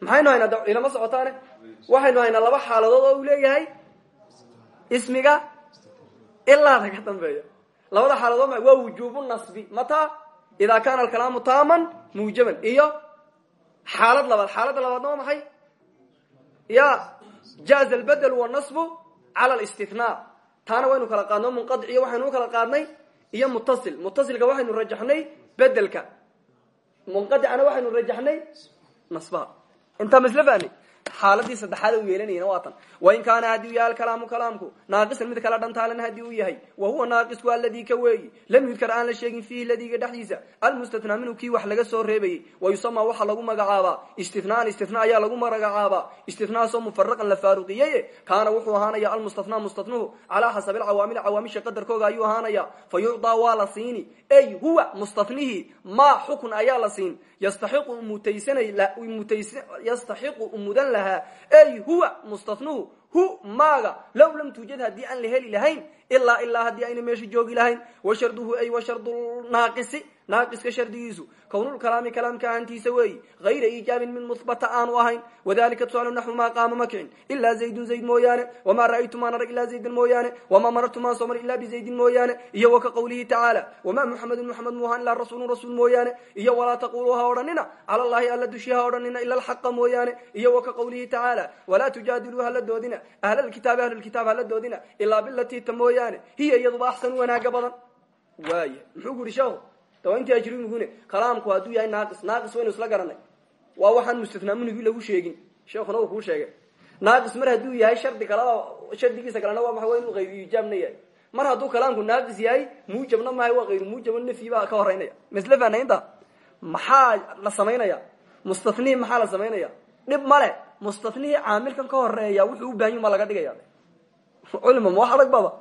Maxaynu haynaa? Ilama socotaane. Waxaynu haynaa laba xaaladood oo uu leeyahay. Ismiga ilaa laga dambeeya labada xaaladood ma waa wujuubu nasbi. Mata idaa kaana alkalaamu taaman muujaban. Iyo xaalad labaad. Xaaladda labaadna waa maxay? Ya jaaza albedel wanasbu cala listithnaa taana waynu kala qaadno munqadiciyo waxaynu u kala qaadnay iyo mutasil mutasilka waxaynu rajaxnay bedelka munqadicana waxaynu rajaxnay nasbaha intaa masl fahni xaaladii saddexaad u yeelanayna waa tan. Wain kaana haddii u yahay alkalaamu kalaamku naaqisan mid kala dhantaalan haddii uu yahay. Wa huwa naaqisku aladii ka weeyi. Lam yudkar aan la sheegin fiihi ladiga dhexdiisa. Almustathnaa minhu kii wax laga soo reebayey wa yusamaa waxaa lagu magacaabaa. Istithnaan istithna ayaa lagu magacaabaa istithnaasoo mufaraqan la faaruqiyey kaana wuxuu ahaanaya almustathnaa mustathnuhu calaa xasabi alcawaamili cawaamisha qadarkooga ayuu ahaanaya fa yucdaa waa la siini. Ey huwa mustathnihii maa xukun ayaa la siin yastaxiqu yastaxiqu mudan lahaa ey huwa mustathnuhu hu maaga low lam tuujad haddii aan la heli lahayn ilaa ilaa haddii ayna meesha joogi lahayn wa sharduhu ay wa shardunaaqisi naaqiska shardigiisu kownulkalaami kalaamka ahantiisa weeyi hayra iijaabin mid muhbata aanu ahayn wadalika tusaale naxwu maa qaama ma kicin ilaa zaydun zayd mooyaane wamaa ra'aytu maan arag ilaa zaydan mooyaane wamaa marartu maan soo mar ilaa bizaydin mooyaane iyo wa ka qawlihi tacaala wamaa muxamedun muxamed muuhan ilaa rasuulun rasuul mooyaane iyo walaa taquluu ha odhanina cala llahi alla dushi ha odhanina ila alxaqa mooyaane iyo wa ka qawlihi tacaala walaa tujaadiluu hala doodina ahlalkitaabi ahlulkitaab hala doodina ilaa bilatii ta mooyaane hiya iyaduba axsanu wanaaga badan. Waaya muxuu ku yidhi sheekhu intii ajrimigune kalaamku hadduu yahay naaqis naaqis waynu isla garanay. Waa waxaan mustathnaa munigi lagu sheegin. Sheekuna uu kuu sheegay. Naaqis mar hadduu yahay shardi kaleba shardigiisa kalena waa maxa wa inuu hayru iijaabna yahay. Mar hadduu kalaamku naaqis yahay muujabna mahay waa hayru muujaba nafyi ka horeynaya. Masle fahna inta maxaa la samaynaya? Mustathnii maxaa la samaynaya? Dhib male mustathnihii caamilkan ka horreeya wuxuu u bahanyi ma laga dhigaya culima ma wax baba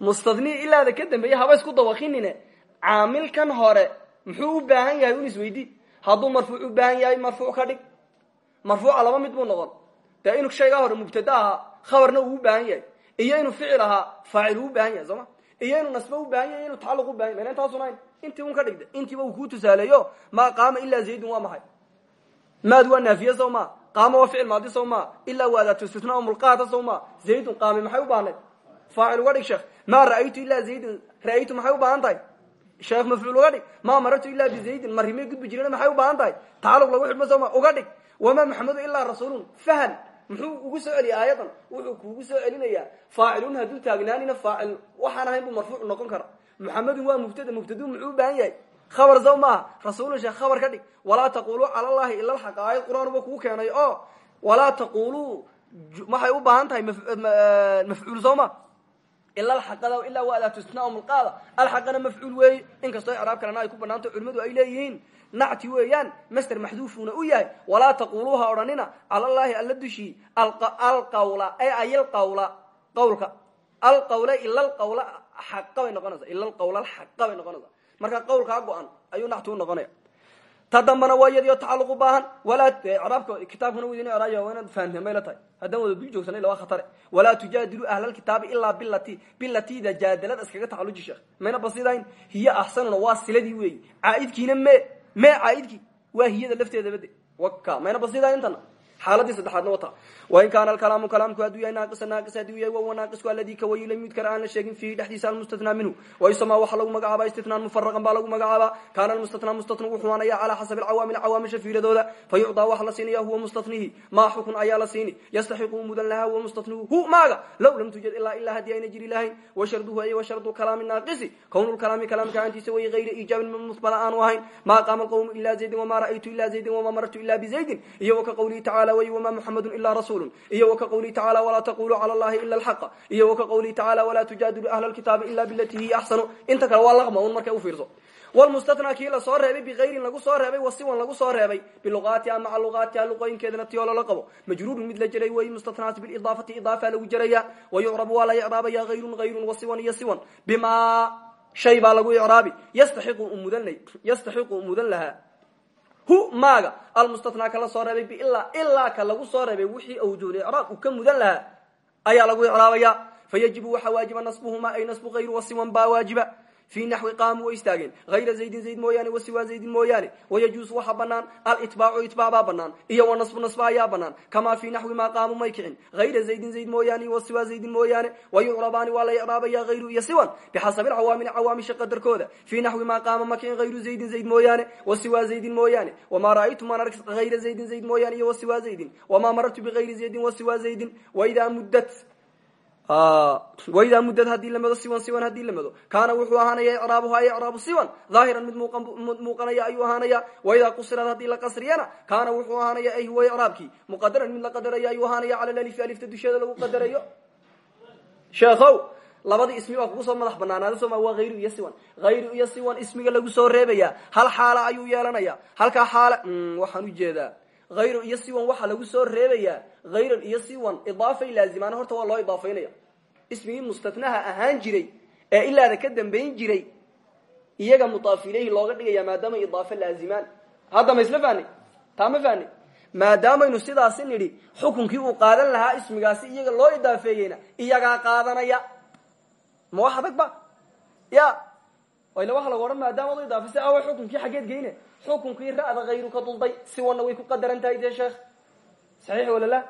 mustathnii ilaada ka dambeeya haba isku dawakinine caamilkan hore muxuu u baahan yahay un isweydi hadduu marfuuc u baahan yahay marfuuc ka dhig. Marfuuca laba mid buu noqon. Dee inuu shaygaa hore mubtada ahaa khabarna uu u baahan yahay. Iyo inuu ficil ahaa faacil uu u baahan yahay soo ma? Iyo inuu nasbe u baahan yahay inuu tacalluq u baahan yahy intaasunn intii un ka dhigda intiiba uu kuu tusaaleeyo maa qaama ilaa zaydun waa maxay? Maad waa naafiye sow ma? Qaama waa ficil maadi sow ma? Ilaa waadaatu istithnaa mulqaata sow ma sheekh mafcuul uga dhig maa marartu ilaa bizaydin marimay gudbi jirana maxay u baahan tahay? Tacalluq lagu xidhmo sooma uga dhig. Wamaa maxamedu ilaa rasuulun. Fahan muxuu ugu soo celiyay aayadan wuxuu kuugu soo celinayaa faacilun hadduu taagnaanina faacil waxaan ahayn buu marfuuc noqon kara muxamedun waa mubtada mubtadu muxuu u baahan yahay? Khabar sow maaha rasuulun sheekh khabar ka dhig. Walaa taquluu cala allahi ila alxaq. Aayad qur'aan ba kuu keenay oo walaa taquluu waxay u baahan tahay mafcuul soo ila alxaqada ilaa waa adaatu istinaa mulqaada alxaqana mafcuul weeye inkastoo icraab kalena ay ku banaanto culimadu ay leeyihiin nacti weeyaan master maxduufuna u yahay walaa taquluuha odhanina cala llahi alla dushii alqawla e ayilqawla qawlka alqawla ila alqawla xaqa bay noqonaysa ila alqawla alxaqa bay noqonaysa marka qawlkaa go-an ayuu nacti u ta dambana waa iyadiyo u baahan. Walaa icraabka kitaabkuna w idin icraabya waa inaad fahamteen mayla tahay. Haddaan wada dul joogsanay laba khatare. Walaa tujaadilu ahlalkitaabi ilaa bilati bilatida jaadalada iskaga tacaluji sheekh. Mayna basidayn hiya axsanuna waa siladii weeyi. Caaidkiina me me caaidkii waa hiyada lafteeda bade. Waka mayna basidayn intana xaaladii saddexaadna wata wain kaana alkalaamu kalaamku hadduu yahay naaqisa naaqis hadduu yahay wahuwa naaqisku aladii kawayi lam yudkar aan la sheegin fiihi dhexdiisa almustathnaa minhu wayusamaa waxaa lagu magacaabaa istithnaan mufaraqan baa lagu magacaabaa kaana almustathnaa mustathnu wuxuu anaya calaa xasabi alcawaamil cawaamisha fiiradooda fa yucdaa waxa la siinaya huwa mustathnihi maa xukun ayaa la siini yastaxiqu mudan lahaa huwa mustathnuhu hu maaga low lam tujad ilaa ilaa haddii ayna jiri lahayn wa sharduhu ay wa shardu kalaami naaqisi kownulkalaami kalaamka aantiisa way gayra iijaabin musbala aanu ahayn maa qaama alqawmu ilaa zaydin wamaa ra'aytu ilaa zaydin wamaa marartu ilaa bizaydin iyo wa ka qawlihi tacala wy wma muxamadu ilaa rasuulu iyo waka qawlihi tacala walaa taquluu cala allahi ila alxaqa iyo waka qawlihi tacala walaa tujaadilu ahla lkitaabi ila bilati hiya axsanu inta kale waa laqma un markay ufiirso wlmustathnaa kii la soo reebay lagu soo reebay wasiwan lagu soo reebay. Biluqaatiha maca luqaatiha luqooyinkeedana tiyoo lala qabo. Majruurun mid la jeray wey mustathnaati bilidaafati idaafa lagu jeraya wayucrabu waa la icraabaya hayrun hayrun wasiwan iyo siwan. Bima shay baa lagu icraabi. Yastaxiqu mudan lahaa hu maaga. Almustathnaa kala soo reebay bilaa ilaa ka lagu soo reebay wixii awjuhul icraab uu ka mudan lahaa. Ayaa lagu icraabaya. Fayajibu waxaa waajiba nasbuhumaa ay nasbu hayru wasiwan baa waajiba fii naxwi qaamu way istaageen hayra zaydin zayd mooyaane wa siwaa zaydin mooyaane wayajuusu waxa banaan alitbaacu itbaacbaa banaan iyo wa nasbu nasba ayaa banaan kamaa fii naxwi maa qaamu may kicin hayra zaydin zayd mooyaane wa siwaa zaydin mooyaane wayucrabaani waa la icraabaya hayru iyo siwan bixasabi lcawaamili cawaamisha qadarkooda fii naxwi maa qaama ma kicin hayru zaydin zayd mooyaane wa siwaa zaydin mooyaane wamaa ra'aytu maan arg hayra zaydin zayd mooyaane iyo wa siwaa zaydin wamaa marartu bigayri zaydin wa siwaa zaydin waidaa muddat waidaa muddad haddii la mado siwan siwan haddii la mado. Kaana wuxuu ahaanaya icraabuha icraabu siwan. Dhaahiran mid muuqanaya ayuu ahaanaya. Waidaa qusirad haddii la qasriyana kaana wuxuu ahaanaya ay huwa icraabkii muqadaran mid la qadaraya ayuu ahaanaya cala lalifi alifta dusheeda lagu qadarayo. Sheekhow labadii ismi waa kugu soo madax banaanaada sooma waa hayru iyo siwan. Hayru iyo siwan ismiga lagu soo reebaya. Hal xaala ayuu yeelanaya halkaa xaala waxaan u jeedaa hayru iyo siwan waxaa lagu soo reebayaa hayran iyo siwan idaafay laazimaan horta waa loo idaafaynaya ismigii mustatnaha ahaan jiray ee ilaada ka dambayn jiray iyaga mudaaf ilayhi looga dhigaya maadaama idaafe laazimaan hadda ma isla fahni taa ma fahni maadaamaynu sidaasi nidhi xukunkii uu qaadan lahaa ismigaasi iyaga loo idaafeeyeyna iyagaa qaadanaya ma wax adag ba ya ila waxa lagu odhan maadaama ad idaafisay awa xukunkii xaggeed geyne xukunkii ra'da hayru ka dulday siwanna way ku qadaran tahay dee sheekh. Saxiix wala la?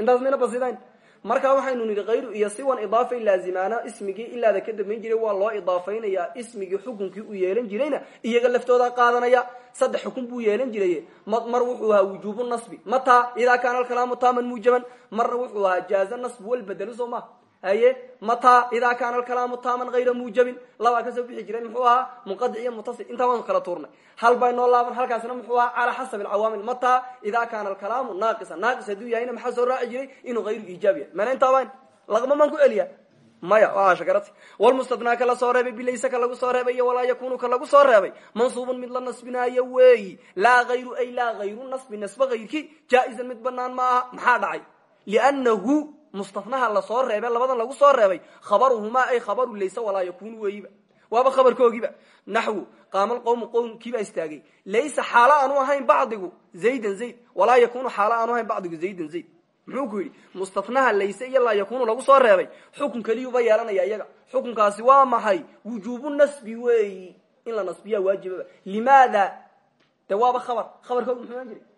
Intaas mayna basidayn marka waxaynu nidhi hayru iyo siwan idaafay laazimaana ismigii ilaada ka dambayn jiray waa loo idaafaynayaa ismigii xukunkii uu yeelan jirayna iyaga laftooda qaadanaya saddex xukun buu yeelan jiray mar wuxuu ahaa wujuubu nasbi. Mataa idaa kaana alkalaamu taaman muujaban marna wuxuu ahaa jaaza nasb walbedelu soo ma haye mataa idaa kaana alkalaamu taaman hayra muujabin labaa ka soo bixi jireen muxuu ahaa munqadic iyo mutasil intaa waanu kala tuurnay hal bay noo laaban halkaasna muxuu ahaa calaa xasabi alcawaamil mataa idaa kaana alkalaamu naaqisa naaqis hadduu yahayna maxaa soo raaci jiray inuu hayru iijaab yahay mana intaabaan laqma maan ku celiya maya waa shagarati walmustadnaa ka la soo reebay bilayse ka lagu soo reebay iyo walaa yakunu ka lagu soo reebay mansuubun mid la nasbinaayo weeyi laa hayru ay laa hayru nasbi nasbe hayrki jaa-izan mid banaan ma aha maxaa dhacay liannahu mustanaha la soo reebe labadan lagu soo reebay khabaruhumaa ay khabaru layse walaa yakunu weeyiba waaba khabarkoogiiba. Naxwu qaama qowmu qowmkiibaa istaagay. Laysa xaalo aanu ahayn bacdigu zaydan zayd. Walaa yakunu xaalo aanu ahayn bacdigu zaydan zayd. Muxuu ku yidhi mustanaha layse lagu soo reebay. Xukun keliyuba yeelanaya iyaga. Xukunkaasi waa maxay? Wujuubu nasbi weeyi in la nasbiyaa waajibaba. Limaada? De waaba khabar. Khabarkoog muxuu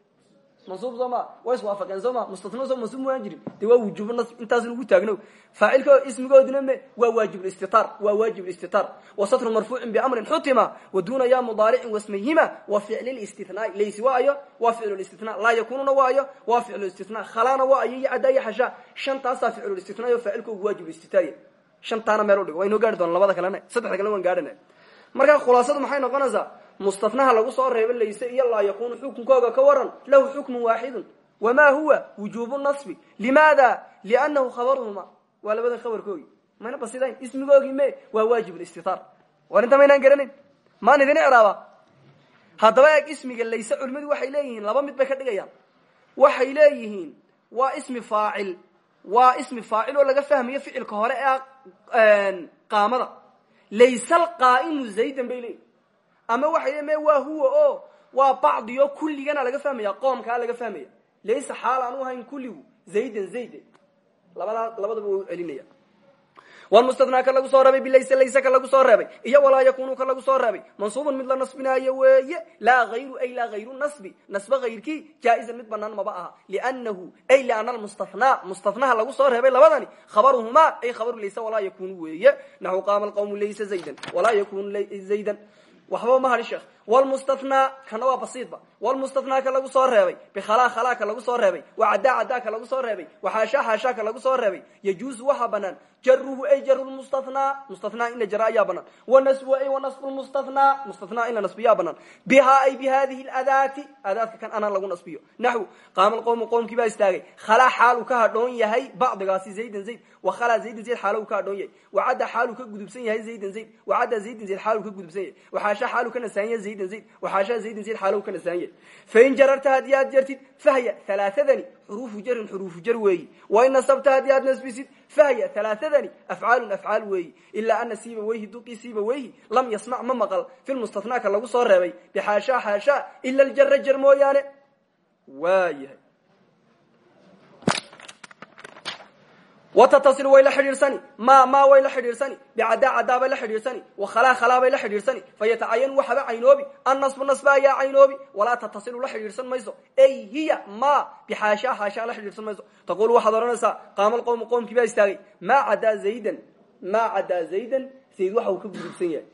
mansuub soo ma? Way iswaafaqeen soo ma? Mustatna soo mansuub waan jirin. De waa wujuubu nasb intaas lagu taagno faacilko ismigoodina me waa waajibulistitaar waa waajibulistitaar wa satru marfuucin biamrin xutima wa duna ya mudaaricin wasmayhima wa ficlilistithnaa laysi waa ayo waa ficlulistithnaa laa yakununa waa ayo waa ficlulistithnaa khalaana waa ayo iyo caddaa iyo xashaa shantaasaa ficlulistithnaa yo faacilkoogu waajibulistitaariya shantaana meel udhig waa inoo gaari doona labada kalena. Saddexda kalena waan gaadhana markaa khulaasadu maxay noqonaysaa mustanaha lagu soo reebo layse iyo laa yakunu xukunkooga ka waran lahu xukmu waaxidun. Wama huwa? Wujuubu nasbi. Limaada? Liannahu khabaruhuma waa labada khabarkoogi. Mayna basidayn ismigoogii me waa waajib listitaar war inta maynaan garanayn maan idin icraaba. Haddaba eeg ismiga layse culimadu waxay leeyihiin laba mid bay ka dhigayaan. Waxay leeyihiin waa ismi faacil. Waa ismi faacil oo laga fahmayo ficilka hore ee qaamada. Layse alqaa'imu zaydan bay leeyihiin ama waxay me waa huwa o waa bacdiyo kulligana laga fahmaya qoomkaa laga fahmaya. Laysa xaal aan u kulligu zaydan zayde labadaa labadaba u celinaya. Walmustadnaa ka lagu soo reebay bilayse layse ka lagu soo reebay iyo walaa yakunu ka lagu soo reebay. Mansuubun mid la nasbinaayo weeye laa hayru ay laa hayru nasbi. Nasbe hayrkii jaa-izan mid banaan maba aha. Liannahu ay liana almustathnaa mustahnaha lagu soo reebay labadani khabaruhumaa ay khabaru layse walaa yakunu weeye. Naxu qaama alqawmu laysa zaydan walaa yakunu zaydan waxba ma hadhi sheekh wlmustathnaa kana waa basiidba wlmustathnaa ka lagu soo reebay bikhalaa khalaa ka lagu soo reebay wacaddaa caddaa ka lagu soo reebay waxaashaa haashaa ka lagu soo reebay yajuusu waxaa banaan jaruhu ay jaru lmustathnaa mustathnaa in la jara ayaa banaan wanasbu ay wanasbu lmustathnaa mustathnaa in la nasbiyaa banaan bihaa ay bi hadihi ladaati adaadka kan anaan lagu nasbiyo. Naxwu qaama lqowmu qowmkii baa istaagay. Khalaa xaaluu ka hadhoon yahay bacdigaasi zaydan zayd. Wakhalaa zaydan zayd xaal uu ka hadhoon yahay. Wacadda xaaluu ka gudubsan yahay zaydan zayd. Wacadda zaydan zayd xaaluu ka gudubsan yahay. Waxaasha xaaluu ka nasaan yahay zaydan zayd. Waxaasha zaydan zayd xaaluu ka nasaan yahay. Fain jararta haddii aad jartid fahya halaaadani xuruufu jarin xuruufu jar weeyi. Wain nasabta haddii aad nasbisid fahya halaaadani afcaalun afcaal weeyi. Ilaa ana siiba weyhi duqii siiba weyhi lam yasmac ma maqal. Fi lmustathnaaka lagu soo reebay bixaashaa xaashaa ila ljara jar mooyaane. Waa watatasilu way la xidhiidsani ma ma way la xidhiidsani bicaddaa caddaa bay la xidhiidsani wakhalaa khalaa bay la xidhiidsani fayatacayanu waxaba caynoobi annasbu nasba ayaa caynoobi walaa tatasilu la xidhiidsan mayso ey hiya ma bixaashaa xaashaa la xidhiidsan mayso taqulu waxaad odhanaysaa qaama alqowmu qowmkii baa istaagay maa caddaa zaydan maa caddaa zaydan zayd waxa uu ka gudubsan yahay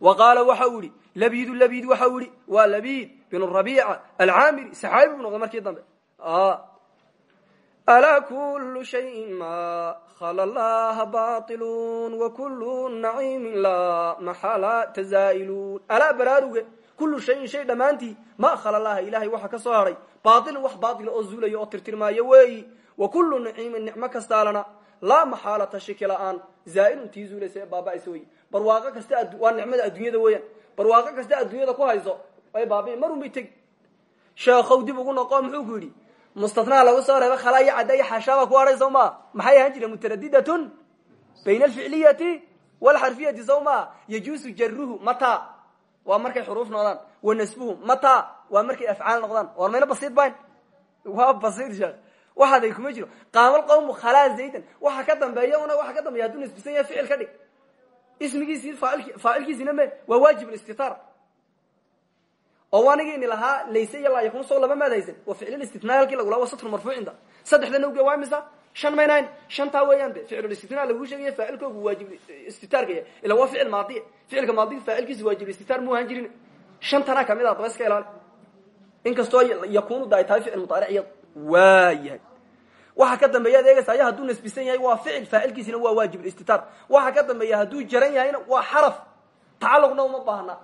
wa qaala waxa uu yihi labidu labid waxa alaa kulu shayin ma khala llaha bailun wakulu naciimin la maxala tazaa'iluun alaa baraaruge kullu shayin shay dhammaantii ma khala llaha ilahay waxa ka soo hadhay baailun wax baatila oo zuulaya oo tirtirmaayo weeyi wa kullu naciimin nicmo kastaalana laa maxaalata shiki la'aan zaa'ilun tii zuulaysa ee baaba'aysa wey barwaaqo kasta waa nicmada adduunyada weeyaan barwaaqo kasta adduunyada ku hayso ay baabi'i marun bay tegi sheekhow dib ugu noqo muxuu ku yidhi mustathnaa lagu soo reeba khalaa iyo cadda iyo xaashaaba ku hadhay soo maa maxay ahaan jireen mutaradidatun bayna alficliyati walxarfiyati soo maa yajuusu jaruhu mata waa markay xuruuf noqdaan wa nasbuhu mata waa markay afcaal noqdaan war mayna basiid bayn waa basiid sheekh waxaaday kuma jiro qaamal qawmu khalaa zaydan waxa ka dambeeya una waxa ka dambeeya hadduu nasbisan yahay ficil ka dhig ismigiisi faacilkiisina me waa waajib istitaar oo anigini lahaa layse iyo yakun soo laba maad wa ficlil istitnaa halkii lagula wa satru marfuucinta saddexdana uge waa shan maynayn shantaa weeyaan de ficlul istitnaa laguu sheegaya faacilkoogu waajib istitaarka ya ila waa ficil maadiya ficilka maadiga faacilkiisa waajib istitaar mu ahaan jirin. Shantana ka mid a daba iska ilaali inkastoo yakunu da ay tahay ficil waxa ka dambeeya ad eegaysa aya hadduu nasbisan yahay waa ficil faacilkiisina waa waajib istitaar waxa ka dambeeya hadduu jaran yahayna waa xaraf. Tacaluqna uma baahna.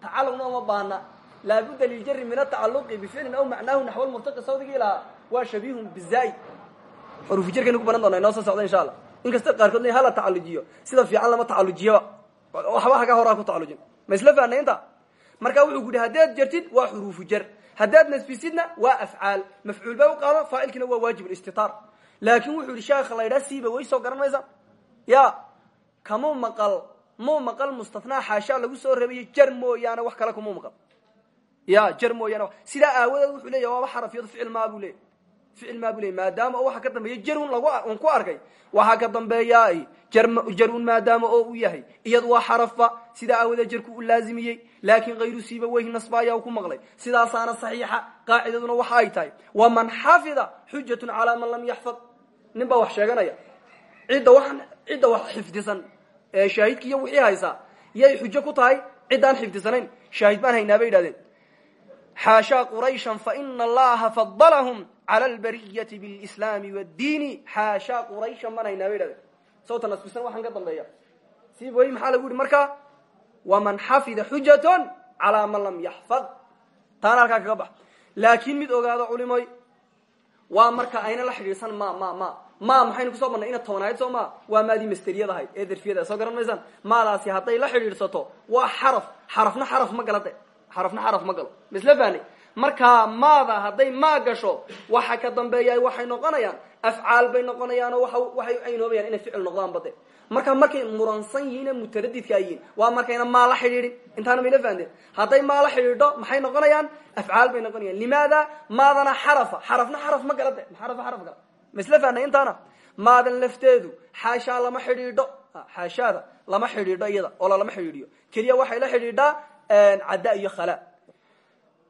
Tacaluqna uma baahna laabudda liljari min atacaluqi bificlin aw macnaahu naxw lmurtaqi sawdigii lahaa waa shabihun bizai xurufu jirkaynu ku baran doona inoo soo socda insha allah. Inkasta qaarkood le hala tacalujiyo sida fiican lama tacalujiyoba waxba haga horaa ku tacalujin ma isla fahnay inta? Marka wuxuu ku yidhi haddaad jartid waa xuruufu jar. Haddaad nasbisidna waa afcaal. Mafcuul baa u qaada faacilkiina waa waajib istitaar laakin wuxuu yihi sheekha la ydhaha siiba way soo garan maysa ya kamuu maqal muu maqal mustathnaa xaashaa lagu soo reebayo jar mooyaane wax kale kumuu maqal ya jar mooyaane sidaa aawadeed wuxuu leeya waaba xarafyadu ficil maa buu ficil maa buu leey maadaama waxa ka dambeeya jarun lagu un ku arkay. Waxaa ka dambeeya jarun maadaama oo uu yahay. Iyadu waa xarafba sidaa aawadeed jarku u laazimiyey laakin hayru siiba weyhi nasba ayaa ku maqlay. Sidaasaana saxiixa qaacidaduna waxa ay tahay. Waman xafida xujatun calaa man lam yaxfad. Nin wax sheeganaya. Cidda wa cidda wax xifdisan ee shaahidkiiyo wixii haysaa yay xujo ku tahay ciddaan xifdisanayn. Shaahid baan haynaa bay yidhahdeen xaashaa qurayshan faina allaha fadalahum cala albariyati bilslaami wddiini xaashaa qurayshan baan haynaa bay yidhahdeen sawta nasbisan waxaan ka dambeeya. Si wey maxaa lagu yihi markaa waman xafida xujatun calaa man lam yaxfad. Taana halkaa kaga bax. Laakiin mid ogaado culimoy waa marka ayna la xidhiidsan ma ma ma. Ma maxaynu ku soo marnay ina tobanayd soo ma? Waa maadii masteriyad ahayd ee darfiyada soo garan maysaan? Maadaasi hadday la xidhiidhsato waa xaraf xarafna xaraf ma gala de xarafna xaraf ma galo. Ma isla fahnay markaa maada hadday maa gasho waxa ka dambeeya waxay noqonayaan afcaal bay noqonayaan oo waxay aynoobayaan inay ficil noqdaan bade. Marka markay muransan yihiin ee mutaradidka yihiin waa markayna maa la xidhiidhin. Intaana mayla fahanteen? Hadday maa la xidhiidho maxay noqonayaan? Afcaal bay noqonayaan. Limaada maadana xarafa. Xarafna xaraf ma gala de. Xarafa xaraf gala. Intaana? Maadan lafteedu xaashaa lama xidhiidho. Xaashaada lama xidhiidho iyada oo lalama xidhiidhiyo. Keliya waxay la xidhiidhaa cadda iyo khala.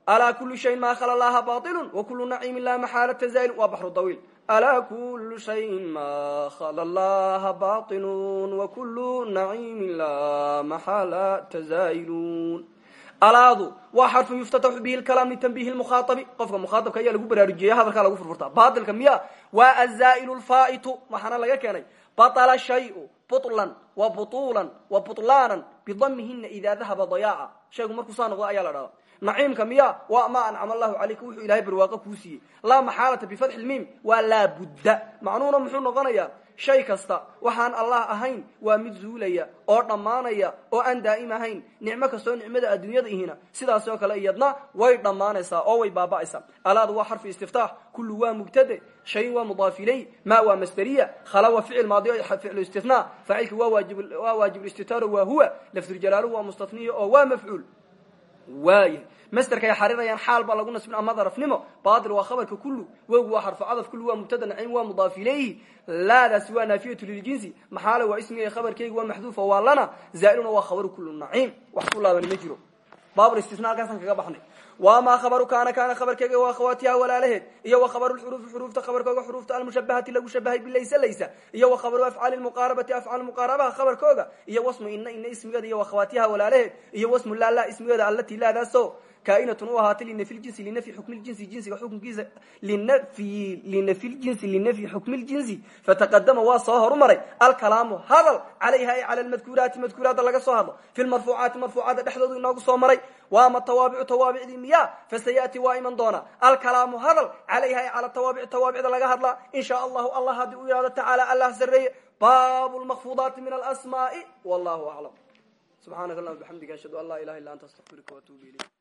Alaa kulu shayin maa khala laha bailun wakulu naciimin laa maxaalata zailin waa baxru dawiil. Alaa kulu shayin maa khala laha bailun wakulu naciimin laa maxaalata alaadu waa xarfu yuftataxu bihi lkalaam litanbihi lmukhaabi qofka mukhaaabka ayaa lagu baraarujiyey hadalkaa lagu furfurtaa. Bailka miya waa azaa'ilu lfaa'itu waxaana laga keenay baطla shayu bulan butlaanan bidamihina idaa dahaba dayaaca shaygu markuu saa noqdo ayaa la dhahdaa. Naciimka miya waa ma ancama allahu calayka wuxuu ilahay barwaaqo kuu siiyey. Laa maxaalata bifatxi lmiim waa laa budda. Macnuhuna muxuu noqonayaa shay kasta. Waxaan allah ahayn waa mid zuulaya oo dhammaanaya oo aan daa'im ahayn. Nicmo kastoo nicmada adduunyada ihina sidaas oo kale iyadna way dhammaanaysaa oo way baaba'aysaa alaadu waa xarfu istiftaax kullu waa mubtade shayin waa mudaaf ilay ma waa masderiya khala waa ficil maadi ficlu istinaa faacilki waa waajib istitaaro waa huwa lafduljalaaluhu waa mustatnihi oo waa mafcuul waayahay masderka ay xarirayaan xaal baa lagu nasbin ama darafnimo. Bail waa khabarka kullu. Wowgu waa xarfu cadaf kullu waa mubtada naciim waa mudaaf ilayhi. Laadaasi waa naafiyatu liljinsi maxaale waa ismiga khabarkeyga waa maxduufa waa lana. Zaailuna waa khabaru kullu naciim. Wax ku laabani ma jiro. Baabul istisna halkaasaan kaga baxnay wamaa khabaru kaana kaana khabarkeega waa akhawaatiha walaalaheed iyo wa khabaru lxuruufi xuruufta khabarkooga xuruufta almushabahati lagu shabahay bilaysa laysa iyo wa khabaru afcaali lmuqaarabati afcaal muqaarabaha khabarkooga iyo wasmu ina ina ismigeeda iyo wakhawaatiha walaalaheed iyo wasmu laala ismigeeda allati laadaaso kaainatun u ahaatay linafyi ljinsi linafyi xukmi ljinsi jinsiga xukunkiisa linafyi linafyi ljinsi linafyi xukmi ljinsi fataqadama waa soo horumaray alkalaamu hadal calayha ay cala lmadkuuraati madkuuraadda laga soo hadlo fi lmarfuucaati marfuucaadda dhexdoodu inoogu soo maray waama tawaabicu tawaabicdii miya fasayati waa iman doona alkalaamu hadal calayha ay cala tawaabici tawaabicda laga hadlaa in shaa allahu allah haddii u yihahdo tacaala allah sareeye baabu lmakfudaati min alasmaai wallahu aclam subxaanaka allahuma bixamdika ashhadu an laa ilaha illa anta astaqfiruka waatuubu ilayk